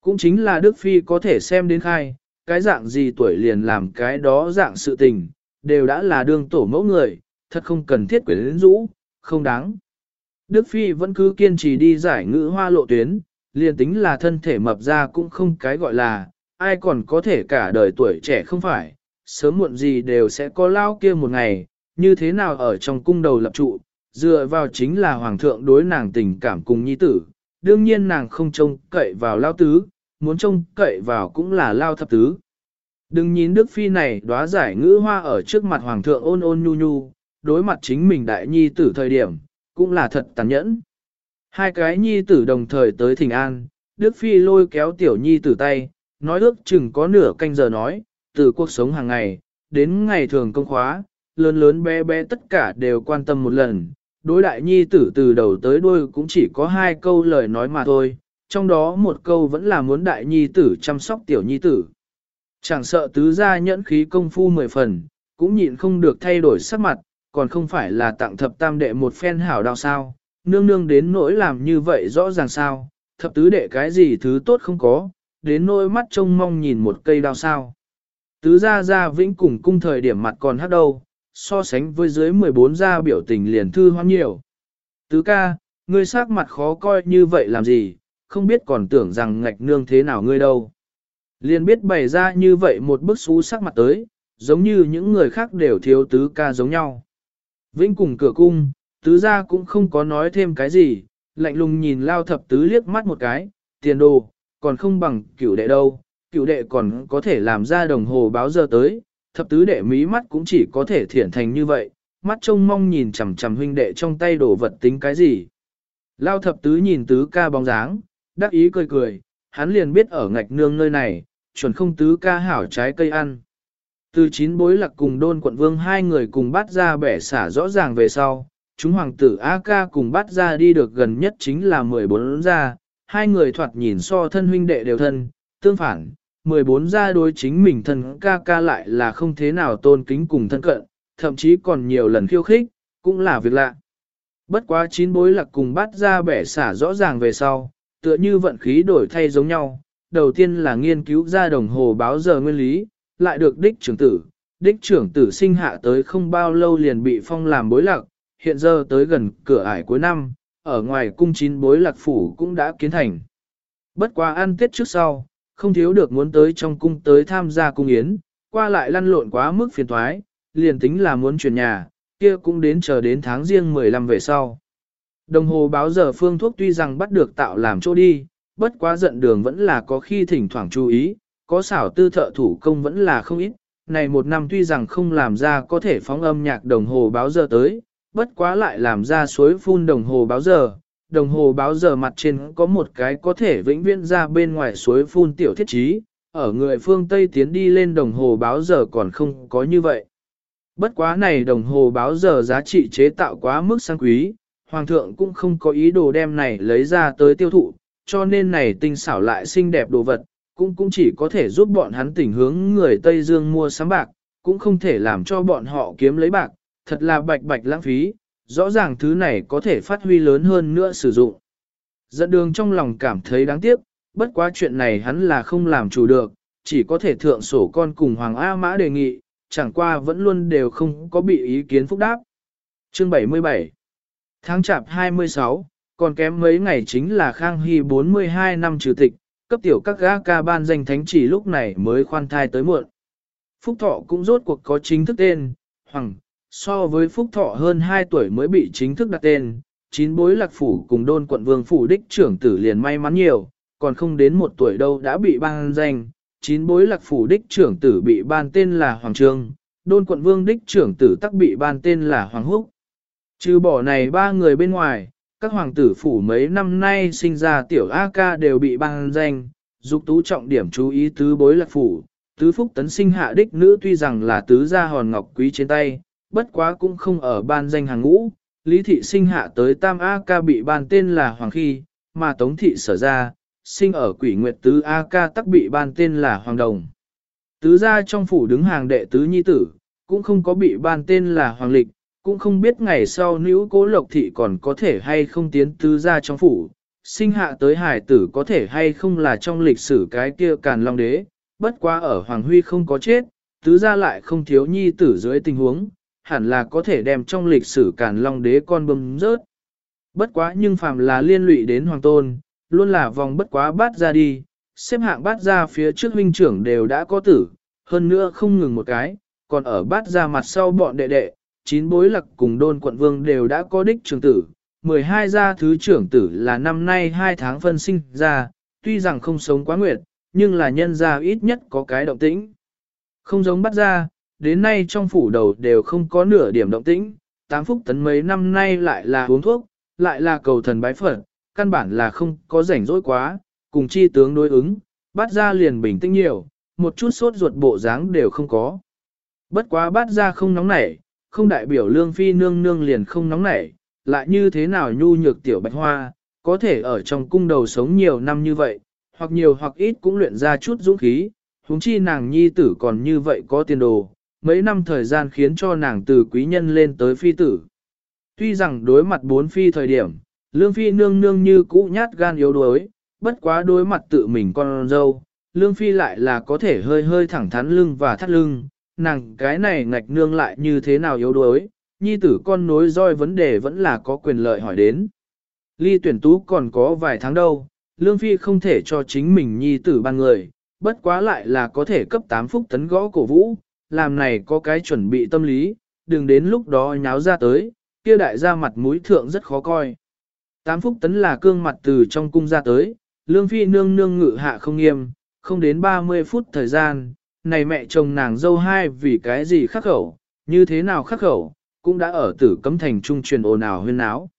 A: Cũng chính là Đức Phi có thể xem đến khai, cái dạng gì tuổi liền làm cái đó dạng sự tình, đều đã là đương tổ mẫu người, thật không cần thiết quyến rũ, không đáng. Đức Phi vẫn cứ kiên trì đi giải ngữ hoa lộ tuyến, liền tính là thân thể mập ra cũng không cái gọi là, ai còn có thể cả đời tuổi trẻ không phải, sớm muộn gì đều sẽ có lao kia một ngày, như thế nào ở trong cung đầu lập trụ, dựa vào chính là hoàng thượng đối nàng tình cảm cùng nhi tử, đương nhiên nàng không trông cậy vào lao tứ, muốn trông cậy vào cũng là lao thập tứ. Đừng nhìn Đức Phi này đóa giải ngữ hoa ở trước mặt hoàng thượng ôn ôn nhu nhu, đối mặt chính mình đại nhi tử thời điểm, cũng là thật tàn nhẫn. Hai cái nhi tử đồng thời tới thỉnh an, Đức Phi lôi kéo tiểu nhi tử tay, nói ước chừng có nửa canh giờ nói, từ cuộc sống hàng ngày, đến ngày thường công khóa, lớn lớn bé bé tất cả đều quan tâm một lần. Đối đại nhi tử từ đầu tới đuôi cũng chỉ có hai câu lời nói mà thôi, trong đó một câu vẫn là muốn đại nhi tử chăm sóc tiểu nhi tử. Chẳng sợ tứ gia nhẫn khí công phu mười phần, cũng nhịn không được thay đổi sắc mặt, còn không phải là tặng thập tam đệ một phen hảo đào sao, nương nương đến nỗi làm như vậy rõ ràng sao, thập tứ đệ cái gì thứ tốt không có, đến nỗi mắt trông mong nhìn một cây đao sao. Tứ gia gia vĩnh cùng cung thời điểm mặt còn hát đâu, so sánh với dưới 14 gia biểu tình liền thư hoang nhiều. Tứ ca, ngươi sắc mặt khó coi như vậy làm gì, không biết còn tưởng rằng ngạch nương thế nào ngươi đâu. Liền biết bày ra như vậy một bức xú sắc mặt tới, giống như những người khác đều thiếu tứ ca giống nhau. Vĩnh cùng cửa cung, tứ gia cũng không có nói thêm cái gì, lạnh lùng nhìn lao thập tứ liếc mắt một cái, tiền đồ, còn không bằng cửu đệ đâu, cửu đệ còn có thể làm ra đồng hồ báo giờ tới, thập tứ đệ mí mắt cũng chỉ có thể thiển thành như vậy, mắt trông mong nhìn chằm chằm huynh đệ trong tay đổ vật tính cái gì. Lao thập tứ nhìn tứ ca bóng dáng, đắc ý cười cười, hắn liền biết ở ngạch nương nơi này, chuẩn không tứ ca hảo trái cây ăn. Từ chín bối lạc cùng đôn quận vương hai người cùng bắt ra bẻ xả rõ ràng về sau, chúng hoàng tử A ca cùng bắt ra đi được gần nhất chính là 14 gia, hai người thoạt nhìn so thân huynh đệ đều thân, tương phản, 14 gia đối chính mình thân ca ca lại là không thế nào tôn kính cùng thân cận, thậm chí còn nhiều lần khiêu khích, cũng là việc lạ. Bất quá chín bối lạc cùng bắt ra bẻ xả rõ ràng về sau, tựa như vận khí đổi thay giống nhau, đầu tiên là nghiên cứu ra đồng hồ báo giờ nguyên lý, lại được đích trưởng tử, đích trưởng tử sinh hạ tới không bao lâu liền bị phong làm bối lạc, hiện giờ tới gần cửa ải cuối năm, ở ngoài cung chín bối lạc phủ cũng đã kiến thành. Bất quá ăn tết trước sau, không thiếu được muốn tới trong cung tới tham gia cung yến, qua lại lăn lộn quá mức phiền thoái, liền tính là muốn chuyển nhà, kia cũng đến chờ đến tháng riêng 15 về sau. Đồng hồ báo giờ phương thuốc tuy rằng bắt được tạo làm chỗ đi, bất quá giận đường vẫn là có khi thỉnh thoảng chú ý, có xảo tư thợ thủ công vẫn là không ít. Này một năm tuy rằng không làm ra có thể phóng âm nhạc đồng hồ báo giờ tới, bất quá lại làm ra suối phun đồng hồ báo giờ. Đồng hồ báo giờ mặt trên có một cái có thể vĩnh viễn ra bên ngoài suối phun tiểu thiết trí, ở người phương Tây tiến đi lên đồng hồ báo giờ còn không có như vậy. Bất quá này đồng hồ báo giờ giá trị chế tạo quá mức sang quý, Hoàng thượng cũng không có ý đồ đem này lấy ra tới tiêu thụ, cho nên này tinh xảo lại xinh đẹp đồ vật, cũng cũng chỉ có thể giúp bọn hắn tỉnh hướng người Tây Dương mua sắm bạc, cũng không thể làm cho bọn họ kiếm lấy bạc, thật là bạch bạch lãng phí, rõ ràng thứ này có thể phát huy lớn hơn nữa sử dụng. Dẫn đường trong lòng cảm thấy đáng tiếc, bất quá chuyện này hắn là không làm chủ được, chỉ có thể thượng sổ con cùng Hoàng A Mã đề nghị, chẳng qua vẫn luôn đều không có bị ý kiến phúc đáp. Chương 77 Tháng chạp 26, còn kém mấy ngày chính là Khang Hy 42 năm trừ tịch, cấp tiểu các gã ca ban danh thánh chỉ lúc này mới khoan thai tới muộn. Phúc Thọ cũng rốt cuộc có chính thức tên, Hoàng, so với Phúc Thọ hơn 2 tuổi mới bị chính thức đặt tên, chín bối lạc phủ cùng đôn quận vương phủ đích trưởng tử liền may mắn nhiều, còn không đến một tuổi đâu đã bị ban danh, chín bối lạc phủ đích trưởng tử bị ban tên là Hoàng Trương, đôn quận vương đích trưởng tử tắc bị ban tên là Hoàng Húc. Trừ bỏ này ba người bên ngoài, các hoàng tử phủ mấy năm nay sinh ra tiểu A ca đều bị ban danh, dục tú trọng điểm chú ý tứ bối lạc phủ, tứ phúc tấn sinh hạ đích nữ tuy rằng là tứ gia hòn ngọc quý trên tay, bất quá cũng không ở ban danh hàng ngũ, lý thị sinh hạ tới tam A ca bị ban tên là hoàng khi, mà tống thị sở ra, sinh ở quỷ nguyệt tứ A ca tắc bị ban tên là hoàng đồng. Tứ gia trong phủ đứng hàng đệ tứ nhi tử, cũng không có bị ban tên là hoàng lịch, cũng không biết ngày sau nữ cố lộc thị còn có thể hay không tiến tứ ra trong phủ, sinh hạ tới hải tử có thể hay không là trong lịch sử cái kia càn long đế, bất quá ở Hoàng Huy không có chết, tứ ra lại không thiếu nhi tử dưới tình huống, hẳn là có thể đem trong lịch sử càn long đế con bầm rớt. Bất quá nhưng phàm là liên lụy đến hoàng tôn, luôn là vòng bất quá bát ra đi, xếp hạng bát ra phía trước huynh trưởng đều đã có tử, hơn nữa không ngừng một cái, còn ở bát ra mặt sau bọn đệ đệ, chín bối lặc cùng đôn quận vương đều đã có đích trưởng tử, 12 gia thứ trưởng tử là năm nay 2 tháng phân sinh ra, tuy rằng không sống quá nguyệt, nhưng là nhân gia ít nhất có cái động tĩnh. Không giống bắt ra, đến nay trong phủ đầu đều không có nửa điểm động tĩnh, tám phúc tấn mấy năm nay lại là uống thuốc, lại là cầu thần bái phật, căn bản là không có rảnh rỗi quá, cùng chi tướng đối ứng, bắt ra liền bình tĩnh nhiều, một chút sốt ruột bộ dáng đều không có. Bất quá bắt ra không nóng nảy, không đại biểu lương phi nương nương liền không nóng nảy, lại như thế nào nhu nhược tiểu bạch hoa, có thể ở trong cung đầu sống nhiều năm như vậy, hoặc nhiều hoặc ít cũng luyện ra chút dũng khí, huống chi nàng nhi tử còn như vậy có tiền đồ, mấy năm thời gian khiến cho nàng từ quý nhân lên tới phi tử. Tuy rằng đối mặt bốn phi thời điểm, lương phi nương nương như cũ nhát gan yếu đuối, bất quá đối mặt tự mình con dâu, lương phi lại là có thể hơi hơi thẳng thắn lưng và thắt lưng, nàng cái này ngạch nương lại như thế nào yếu đuối, nhi tử con nối roi vấn đề vẫn là có quyền lợi hỏi đến. Ly tuyển tú còn có vài tháng đâu, Lương Phi không thể cho chính mình nhi tử ban người, bất quá lại là có thể cấp 8 phúc tấn gõ cổ vũ, làm này có cái chuẩn bị tâm lý, đừng đến lúc đó nháo ra tới, kia đại gia mặt mũi thượng rất khó coi. Tám phúc tấn là cương mặt từ trong cung ra tới, lương phi nương nương ngự hạ không nghiêm, không đến 30 phút thời gian, này mẹ chồng nàng dâu hai vì cái gì khắc khẩu, như thế nào khắc khẩu, cũng đã ở tử cấm thành trung truyền ồn ào huyên áo.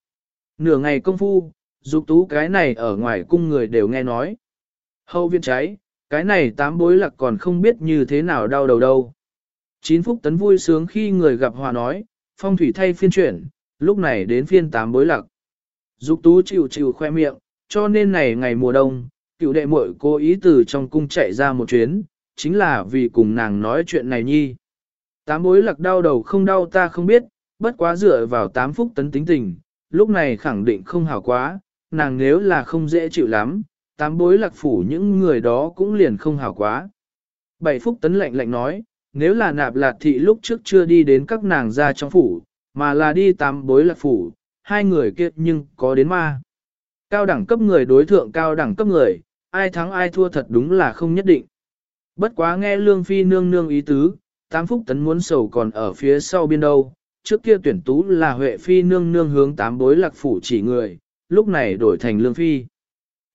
A: Nửa ngày công phu, dục tú cái này ở ngoài cung người đều nghe nói. Hậu viên cháy, cái này tám bối lạc còn không biết như thế nào đau đầu đâu. Chín phúc tấn vui sướng khi người gặp hòa nói, phong thủy thay phiên chuyển, lúc này đến phiên tám bối lạc. Dục tú chịu chịu khoe miệng, cho nên này ngày mùa đông, cựu đệ muội cố ý từ trong cung chạy ra một chuyến, chính là vì cùng nàng nói chuyện này nhi. Tám bối lạc đau đầu không đau ta không biết, bất quá dựa vào tám phúc tấn tính tình, lúc này khẳng định không hảo quá, nàng nếu là không dễ chịu lắm, tám bối lạc phủ những người đó cũng liền không hảo quá. Bảy phúc tấn lạnh lạnh nói, nếu là nạp lạc thị lúc trước chưa đi đến các nàng ra trong phủ, mà là đi tám bối lạc phủ, hai người kia nhưng có đến ma. Cao đẳng cấp người đối thượng cao đẳng cấp người, ai thắng ai thua thật đúng là không nhất định. Bất quá nghe lương phi nương nương ý tứ, tám phúc tấn muốn sầu còn ở phía sau biên đâu, trước kia tuyển tú là Huệ Phi nương nương hướng tám bối lạc phủ chỉ người, lúc này đổi thành Lương Phi.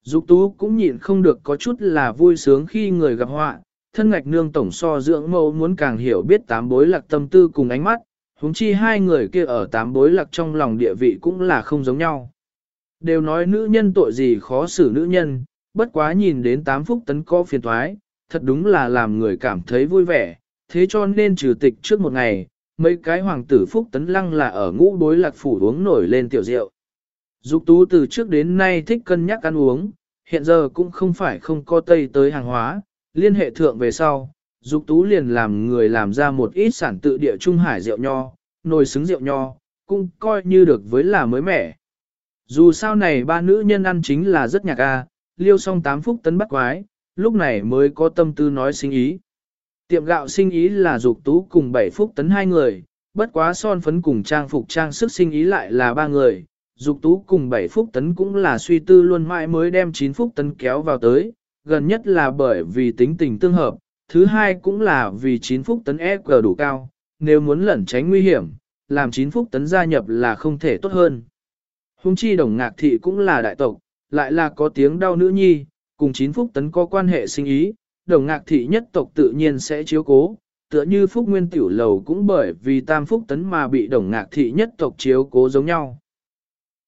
A: Dục tú cũng nhịn không được có chút là vui sướng khi người gặp họa, thân ngạch nương tổng so dưỡng mẫu muốn càng hiểu biết tám bối lạc tâm tư cùng ánh mắt, huống chi hai người kia ở tám bối lạc trong lòng địa vị cũng là không giống nhau. Đều nói nữ nhân tội gì khó xử nữ nhân, bất quá nhìn đến tám phúc tấn có phiền thoái, thật đúng là làm người cảm thấy vui vẻ, thế cho nên trừ tịch trước một ngày, mấy cái hoàng tử phúc tấn lăng là ở ngũ đối lạc phủ uống nổi lên tiểu rượu. Dục tú từ trước đến nay thích cân nhắc ăn uống, hiện giờ cũng không phải không có tây tới hàng hóa, liên hệ thượng về sau, dục tú liền làm người làm ra một ít sản tự địa trung hải rượu nho, nồi xứng rượu nho, cũng coi như được với là mới mẻ. Dù sao này ba nữ nhân ăn chính là rất nhạc a, liêu xong tám phúc tấn bắt quái, lúc này mới có tâm tư nói sinh ý. Tiệm gạo sinh ý là dục tú cùng bảy phúc tấn hai người, bất quá son phấn cùng trang phục trang sức sinh ý lại là ba người. Dục tú cùng bảy phúc tấn cũng là suy tư luôn mãi mới đem chín phúc tấn kéo vào tới, gần nhất là bởi vì tính tình tương hợp, thứ hai cũng là vì chín phúc tấn EQ đủ cao, nếu muốn lẩn tránh nguy hiểm, làm chín phúc tấn gia nhập là không thể tốt hơn. Hùng chi đồng ngạc thị cũng là đại tộc, lại là có tiếng đau nữ nhi, cùng chín phúc tấn có quan hệ sinh ý, đồng ngạc thị nhất tộc tự nhiên sẽ chiếu cố, tựa như phúc nguyên tiểu lầu cũng bởi vì tam phúc tấn mà bị đồng ngạc thị nhất tộc chiếu cố giống nhau.